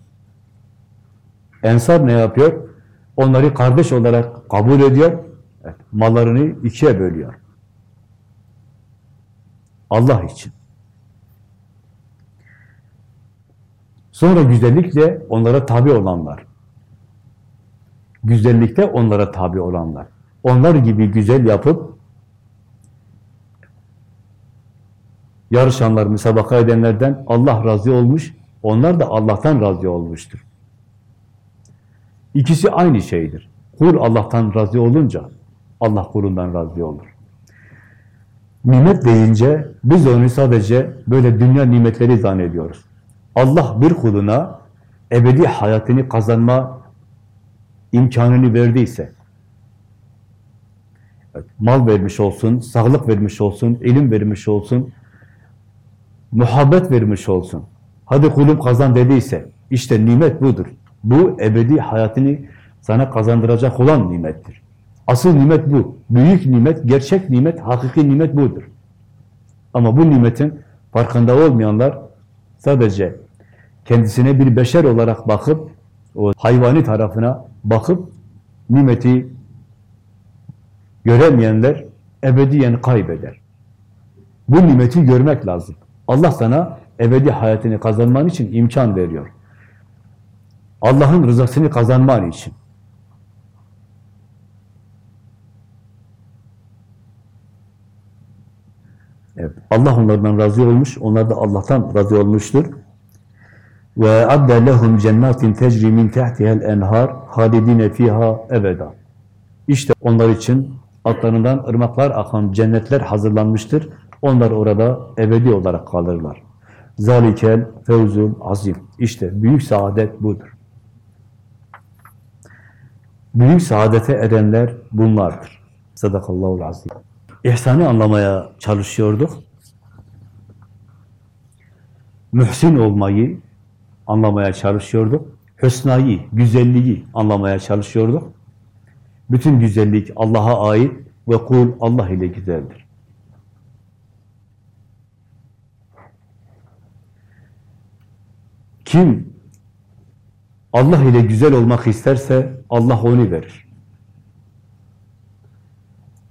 Ensar ne yapıyor? Onları kardeş olarak kabul ediyor. Mallarını ikiye bölüyor. Allah için. Sonra güzellikle onlara tabi olanlar. Güzellikte onlara tabi olanlar. Onlar gibi güzel yapıp yarışanlar, müsabaka edenlerden Allah razı olmuş, onlar da Allah'tan razı olmuştur. İkisi aynı şeydir. Kul Allah'tan razı olunca Allah kulundan razı olur. Nimet deyince biz onu sadece böyle dünya nimetleri zannediyoruz. Allah bir kuluna ebedi hayatını kazanma imkanını verdiyse, mal vermiş olsun, sağlık vermiş olsun, ilim vermiş olsun, muhabbet vermiş olsun. Hadi kulum kazan dediyse, işte nimet budur. Bu ebedi hayatını sana kazandıracak olan nimettir. Asıl nimet bu. Büyük nimet, gerçek nimet, hakiki nimet budur. Ama bu nimetin farkında olmayanlar sadece kendisine bir beşer olarak bakıp, o hayvani tarafına bakıp nimeti göremeyenler ebediyen kaybeder. Bu nimeti görmek lazım. Allah sana ebedi hayatını kazanman için imkan veriyor. Allah'ın rızasını kazanman için. Evet. Allah onlardan razı olmuş, onlar da Allah'tan razı olmuştur. Ve adde lehum cennetin tecri min tahtiha'l enhar halidine fiha ebeda. İşte onlar için altlarından ırmaklar akan cennetler hazırlanmıştır. Onlar orada ebedi olarak kalırlar. Zalikel fevzul azim. İşte büyük saadet budur. Büyük saadete erenler bunlardır. Sadakallahu azim. İhsanı anlamaya çalışıyorduk. Mühsin olmayı anlamaya çalışıyorduk. Hüsnayı, güzelliği anlamaya çalışıyorduk. Bütün güzellik Allah'a ait ve kul Allah ile güzeldir. Kim Allah ile güzel olmak isterse Allah onu verir.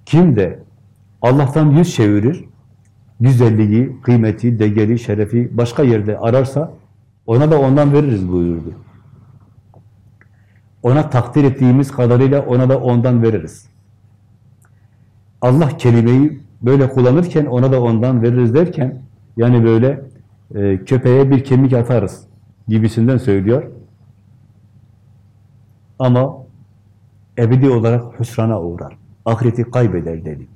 Kim de Allah'tan yüz çevirir, güzelliği, kıymeti, değeri, şerefi başka yerde ararsa ona da ondan veririz buyurdu. Ona takdir ettiğimiz kadarıyla ona da ondan veririz. Allah kelimeyi böyle kullanırken ona da ondan veririz derken yani böyle e, köpeğe bir kemik atarız gibisinden söylüyor. Ama ebedi olarak hüsrana uğrar. Ahireti kaybeder dedi.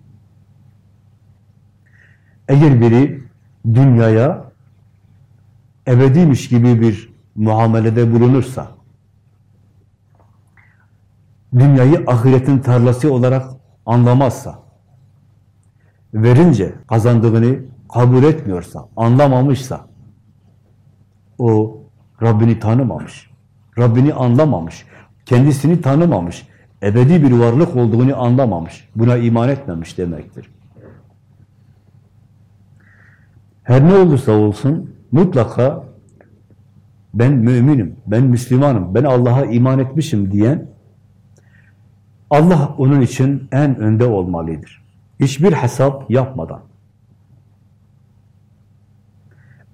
Eğer biri dünyaya ebediymiş gibi bir muamelede bulunursa, dünyayı ahiretin tarlası olarak anlamazsa, verince kazandığını kabul etmiyorsa, anlamamışsa, o Rabbini tanımamış, Rabbini anlamamış, kendisini tanımamış, ebedi bir varlık olduğunu anlamamış, buna iman etmemiş demektir. Her ne olursa olsun mutlaka ben müminim, ben Müslümanım, ben Allah'a iman etmişim diyen Allah onun için en önde olmalıdır. Hiçbir hesap yapmadan.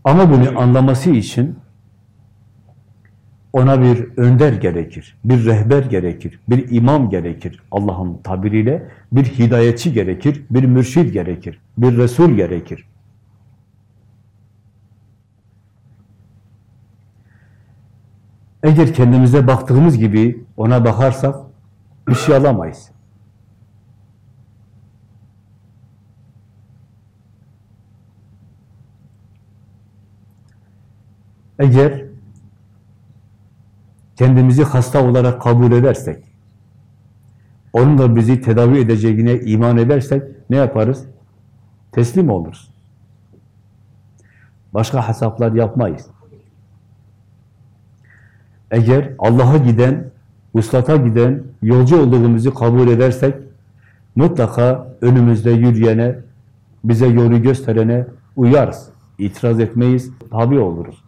Ama bunu anlaması için ona bir önder gerekir, bir rehber gerekir, bir imam gerekir. Allah'ın tabiriyle bir hidayetçi gerekir, bir mürşid gerekir, bir resul gerekir. Eğer kendimize baktığımız gibi ona bakarsak bir şey alamayız. Eğer kendimizi hasta olarak kabul edersek, onun da bizi tedavi edeceğine iman edersek ne yaparız? Teslim oluruz. Başka hesaplar yapmayız. Eğer Allah'a giden, uslata giden yolcu olduğumuzu kabul edersek, mutlaka önümüzde yürüyene, bize yolu gösterene uyarız. İtiraz etmeyiz, tabi oluruz.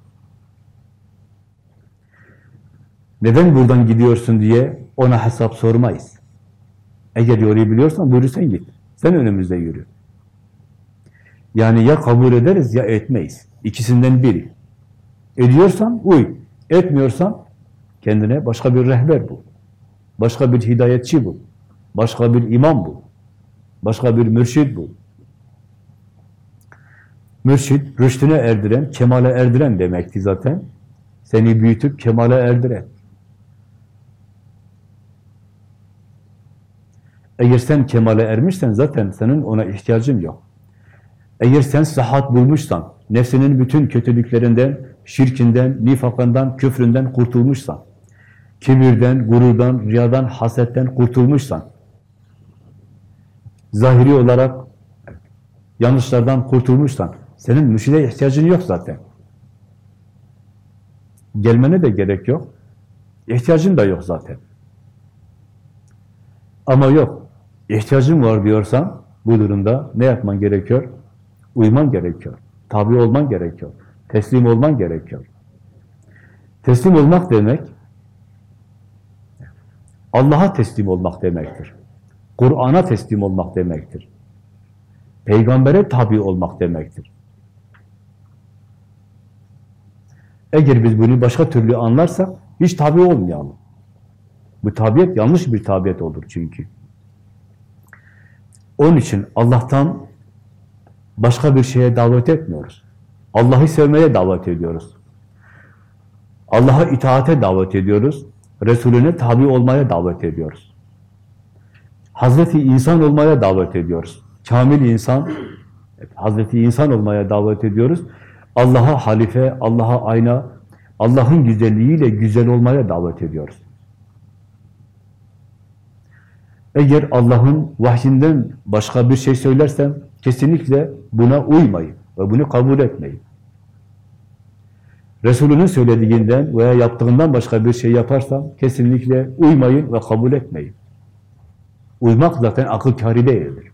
Neden buradan gidiyorsun diye ona hesap sormayız. Eğer yolu biliyorsan buyur sen git. Sen önümüzde yürü. Yani ya kabul ederiz ya etmeyiz. İkisinden biri. Ediyorsan uy. Etmiyorsan kendine başka bir rehber bul. Başka bir hidayetçi bul. Başka bir imam bul. Başka bir mürşid bul. Mürşid, rüştüne erdiren, kemale erdiren demekti zaten. Seni büyütüp kemale erdiren. Eğer sen kemale ermişsen zaten senin ona ihtiyacın yok. Eğer sen sıhhat bulmuşsan, nefsinin bütün kötülüklerinden, şirkinden, nifakından, küfründen kurtulmuşsan, kibirden, gururdan, riyadan, hasetten kurtulmuşsan, zahiri olarak yanlışlardan kurtulmuşsan, Senin mürşide ihtiyacın yok zaten. Gelmene de gerek yok. İhtiyacın da yok zaten. Ama yok, ihtiyacın var diyorsan bu durumda ne yapman gerekiyor? Uyman gerekiyor. Tabi olman gerekiyor. Teslim olman gerekiyor. Teslim olmak demek Allah'a teslim olmak demektir. Kur'an'a teslim olmak demektir. Peygambere tabi olmak demektir. Eğer biz bunu başka türlü anlarsak hiç tabi olmayalım. Bu tabiyet yanlış bir tabiyet olur çünkü. Onun için Allah'tan başka bir şeye davet etmiyoruz. Allah'ı sevmeye davet ediyoruz. Allah'a itaate davet ediyoruz. Resulüne tabi olmaya davet ediyoruz. Hazreti insan olmaya davet ediyoruz. Kamil insan, Hazreti insan olmaya davet ediyoruz. Allah'a halife, Allah'a ayna, Allah'ın güzelliğiyle güzel olmaya davet ediyoruz. Eğer Allah'ın vahyinden başka bir şey söylersem kesinlikle buna uymayın ve bunu kabul etmeyin. Resulünün söylediğinden veya yaptığından başka bir şey yaparsam kesinlikle uymayın ve kabul etmeyin. Uymak zaten akıl kâri değildir.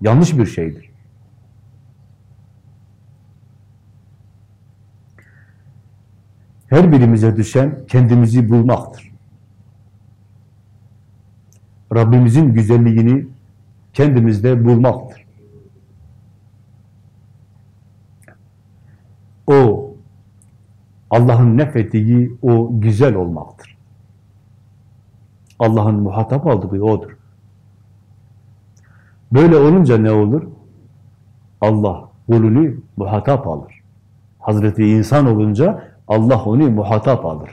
Yanlış bir şeydir. Her birimize düşen kendimizi bulmaktır. Rabbimizin güzelliğini kendimizde bulmaktır. O Allah'ın nefettiği o güzel olmaktır. Allah'ın muhatap aldığı odur. Böyle olunca ne olur? Allah kulunu muhatap alır. Hazreti insan olunca Allah onu muhatap alır.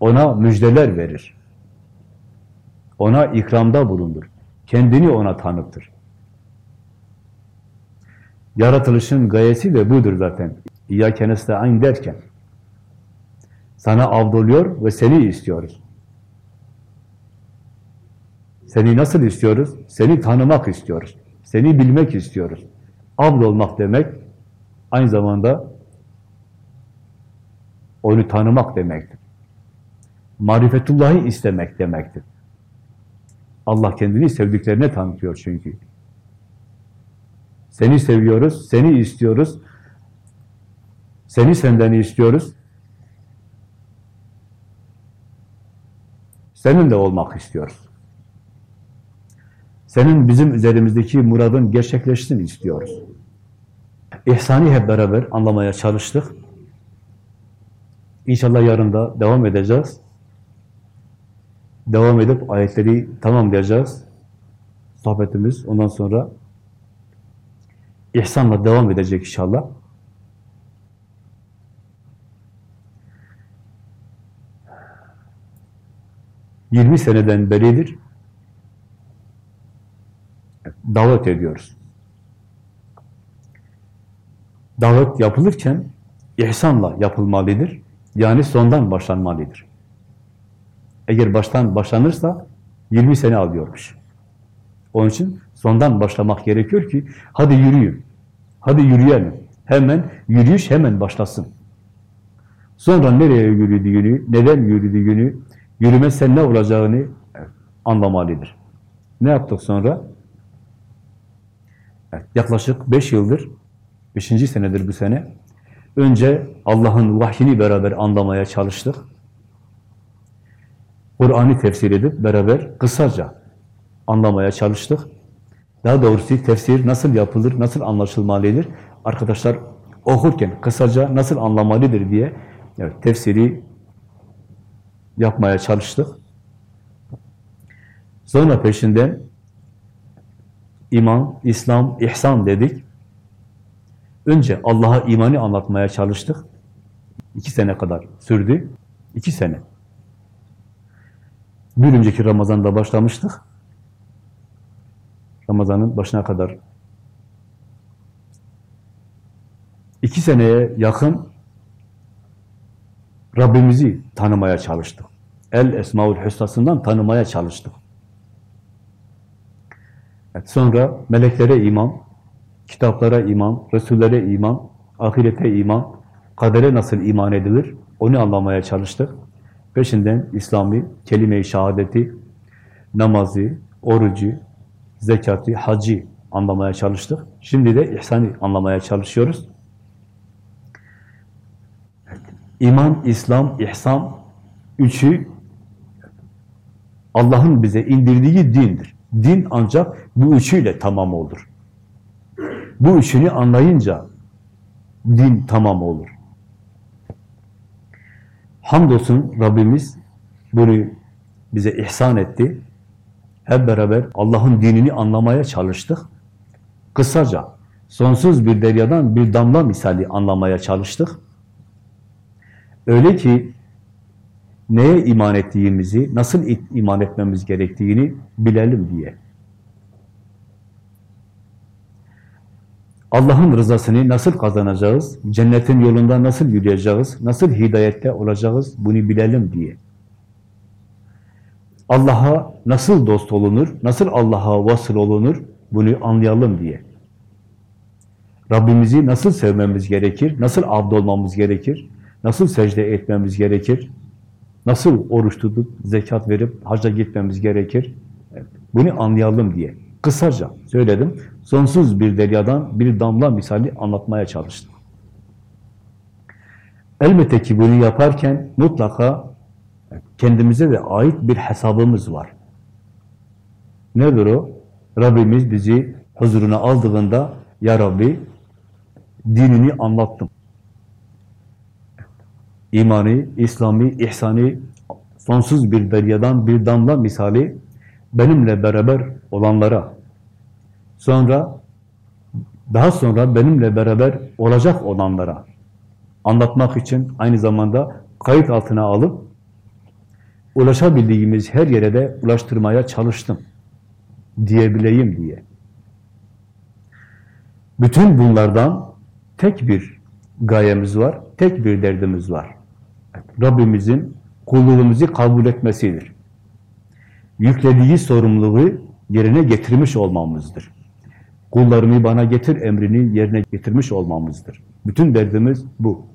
Ona müjdeler verir. Ona ikramda bulunur. Kendini ona tanıtır. Yaratılışın gayesi de budur zaten. İyyâke nesta'in derken sana avdoluyor ve seni istiyoruz. Seni nasıl istiyoruz? Seni tanımak istiyoruz. Seni bilmek istiyoruz. Abd olmak demek aynı zamanda onu tanımak demektir. Marifetullah'ı istemek demektir. Allah kendini sevdiklerine tanıtıyor çünkü. Seni seviyoruz, seni istiyoruz. Seni senden istiyoruz. Seninle olmak istiyoruz. Senin bizim üzerimizdeki muradın gerçekleşsin istiyoruz. İhsani hep beraber anlamaya çalıştık. İnşallah yarın da devam edeceğiz. Devam edip ayetleri tamamlayacağız. Sohbetimiz ondan sonra ihsanla devam edecek inşallah. Yirmi seneden beridir davet ediyoruz. Davet yapılırken ihsanla yapılmalıdır. Yani sondan başlanmalıdır. Eğer baştan başlanırsa 20 sene alıyormuş. Onun için sondan başlamak gerekiyor ki hadi yürüyün. Hadi yürüyelim. Hemen yürüyüş hemen başlasın. Sonra nereye yürüdüğünü, neden yürüdüğünü, yürümezsen ne olacağını anlamalıdır. Ne yaptık sonra? Evet, yaklaşık beş yıldır, beşinci senedir bu sene, önce Allah'ın vahyini beraber anlamaya çalıştık. Kur'an'ı tefsir edip beraber kısaca anlamaya çalıştık. Daha doğrusu tefsir nasıl yapılır, nasıl anlaşılmalıdır? Arkadaşlar okurken kısaca nasıl anlamalıdır diye evet, tefsiri yapmaya çalıştık. Sonra peşinden iman, İslam, ihsan dedik. Önce Allah'a imanı anlatmaya çalıştık. İki sene kadar sürdü. İki sene. Bir önceki Ramazan'da başlamıştık. Ramazan'ın başına kadar iki seneye yakın Rabbimizi tanımaya çalıştık. El Esmaül Hüsna'sından tanımaya çalıştık. Evet, sonra meleklere iman, kitaplara iman, Resullere iman, ahirete iman, kadere nasıl iman edilir onu anlamaya çalıştık. Peşinden İslami kelime-i şehadeti, namazı, orucu, zekatı, hacı anlamaya çalıştık. Şimdi de ihsanı anlamaya çalışıyoruz. İman, İslam, ihsan üçü Allah'ın bize indirdiği dindir. Din ancak bu üçüyle tamam olur. Bu üçünü anlayınca din tamam olur. Hamdolsun Rabbimiz bunu bize ihsan etti. Hep beraber Allah'ın dinini anlamaya çalıştık. Kısaca sonsuz bir deryadan bir damla misali anlamaya çalıştık. Öyle ki neye iman ettiğimizi, nasıl iman etmemiz gerektiğini bilelim diye. Allah'ın rızasını nasıl kazanacağız, cennetin yolunda nasıl yürüyeceğiz, nasıl hidayette olacağız? Bunu bilelim diye. Allah'a nasıl dost olunur, nasıl Allah'a vasıl olunur? Bunu anlayalım diye. Rabbimizi nasıl sevmemiz gerekir, nasıl abd olmamız gerekir, nasıl secde etmemiz gerekir, nasıl oruç tutup zekat verip hacca gitmemiz gerekir, bunu anlayalım diye. Kısaca söyledim, sonsuz bir deryadan bir damla misali anlatmaya çalıştım. Elbette ki bunu yaparken mutlaka kendimize de ait bir hesabımız var. Nedir o? Rabbimiz bizi huzuruna aldığında Ya Rabbi dinini anlattım. İmanı, İslami, ihsani sonsuz bir deryadan bir damla misali benimle beraber olanlara sonra daha sonra benimle beraber olacak olanlara anlatmak için aynı zamanda kayıt altına alıp ulaşabildiğimiz her yere de ulaştırmaya çalıştım diyebileyim diye. Bütün bunlardan tek bir gayemiz var, tek bir derdimiz var. Rabbimizin kulluğumuzu kabul etmesidir. Yüklediği sorumluluğu yerine getirmiş olmamızdır. Kullarını bana getir emrini yerine getirmiş olmamızdır. Bütün derdimiz bu.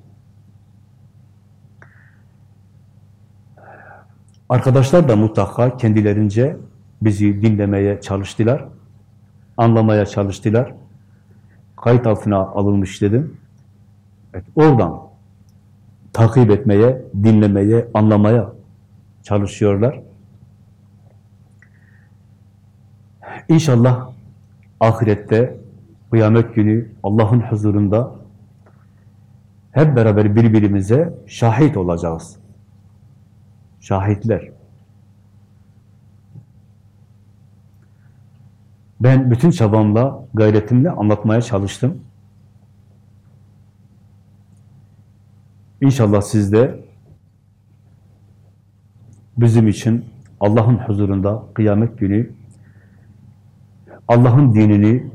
Arkadaşlar da mutlaka kendilerince bizi dinlemeye çalıştılar, anlamaya çalıştılar. Kayıt altına alınmış dedim. Evet, oradan takip etmeye, dinlemeye, anlamaya çalışıyorlar. İnşallah ahirette, kıyamet günü Allah'ın huzurunda hep beraber birbirimize şahit olacağız. Şahitler. Ben bütün çabamla, gayretimle anlatmaya çalıştım. İnşallah siz de bizim için Allah'ın huzurunda kıyamet günü Allah'ın dinini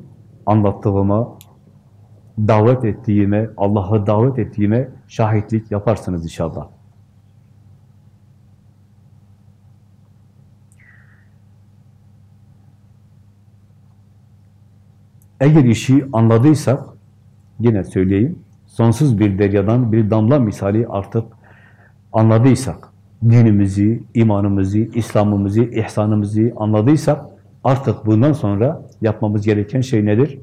anlattığıma, davet ettiğime, Allah'a davet ettiğime şahitlik yaparsınız inşallah. Eğer işi anladıysak, yine söyleyeyim, sonsuz bir deryadan bir damla misali artık anladıysak, dinimizi, imanımızı, İslam'ımızı, ihsanımızı anladıysak, artık bundan sonra yapmamız gereken şey nedir?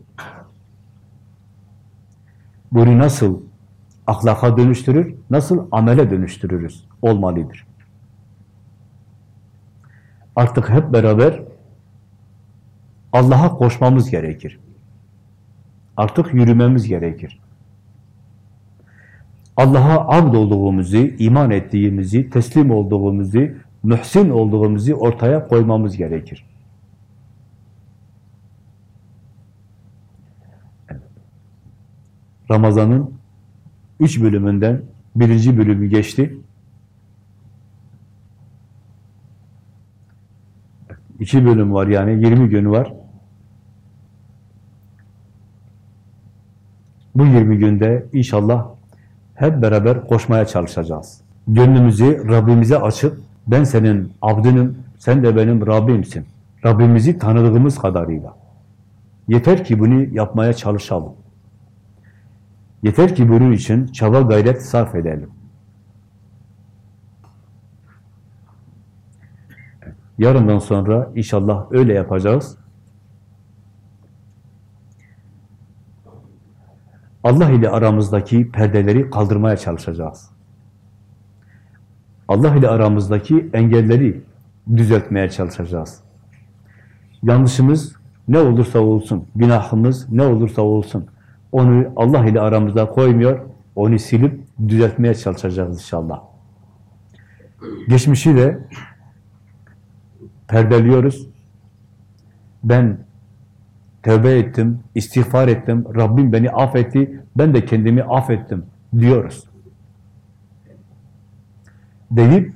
Bunu nasıl ahlaka dönüştürür, nasıl amele dönüştürürüz? Olmalıdır. Artık hep beraber Allah'a koşmamız gerekir. Artık yürümemiz gerekir. Allah'a abd olduğumuzu, iman ettiğimizi, teslim olduğumuzu, mühsin olduğumuzu ortaya koymamız gerekir. Ramazan'ın üç bölümünden birinci bölümü geçti. İki bölüm var yani 20 gün var. Bu 20 günde inşallah hep beraber koşmaya çalışacağız. Gönlümüzü Rabbimize açıp ben senin abdünüm, sen de benim Rabbimsin. Rabbimizi tanıdığımız kadarıyla. Yeter ki bunu yapmaya çalışalım. Yeter ki bunun için çaba gayret sarf edelim. Yarından sonra inşallah öyle yapacağız. Allah ile aramızdaki perdeleri kaldırmaya çalışacağız. Allah ile aramızdaki engelleri düzeltmeye çalışacağız. Yanlışımız ne olursa olsun, günahımız ne olursa olsun, onu Allah ile aramıza koymuyor, onu silip düzeltmeye çalışacağız inşallah. Geçmişi de perdeliyoruz. Ben tövbe ettim, istiğfar ettim, Rabbim beni affetti, ben de kendimi affettim diyoruz. Deyip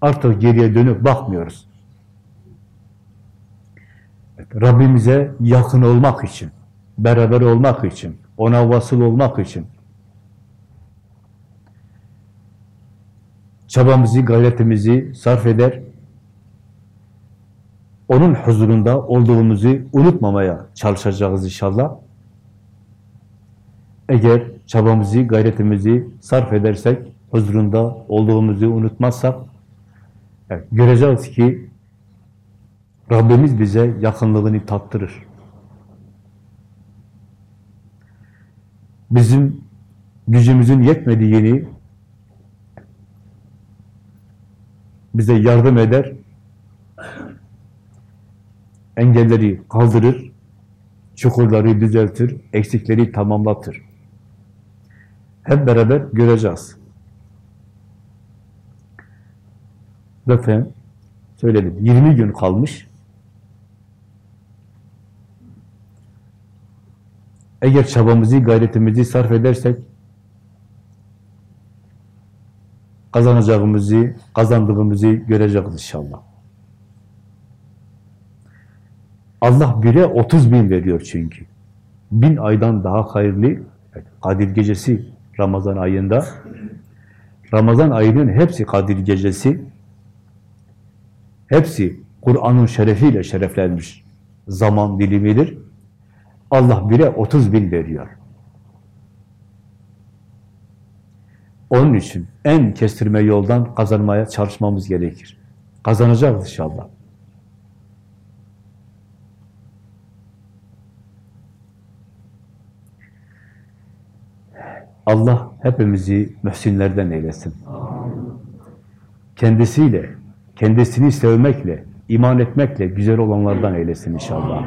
artık geriye dönüp bakmıyoruz. Rabbimize yakın olmak için, beraber olmak için, ona vasıl olmak için çabamızı, gayretimizi sarf eder, onun huzurunda olduğumuzu unutmamaya çalışacağız inşallah. Eğer çabamızı, gayretimizi sarf edersek, huzurunda olduğumuzu unutmazsak, göreceğiz ki Rabbimiz bize yakınlığını tattırır. Bizim gücümüzün yetmediğini bize yardım eder, engelleri kaldırır, çukurları düzeltir, eksikleri tamamlatır. Hep beraber göreceğiz. Zaten söyledim, 20 gün kalmış. Eğer çabamızı, gayretimizi sarf edersek, kazanacağımızı, kazandığımızı göreceğiz inşallah. Allah bire 30 bin veriyor çünkü. Bin aydan daha hayırlı, Kadir Gecesi Ramazan ayında, Ramazan ayının hepsi Kadir Gecesi, hepsi Kur'an'ın şerefiyle şereflenmiş zaman dilimidir. Allah bire 30 bin veriyor. Onun için en kestirme yoldan kazanmaya çalışmamız gerekir. Kazanacağız inşallah. Allah hepimizi mühsinlerden eylesin. Kendisiyle, kendisini sevmekle, iman etmekle güzel olanlardan eylesin inşallah.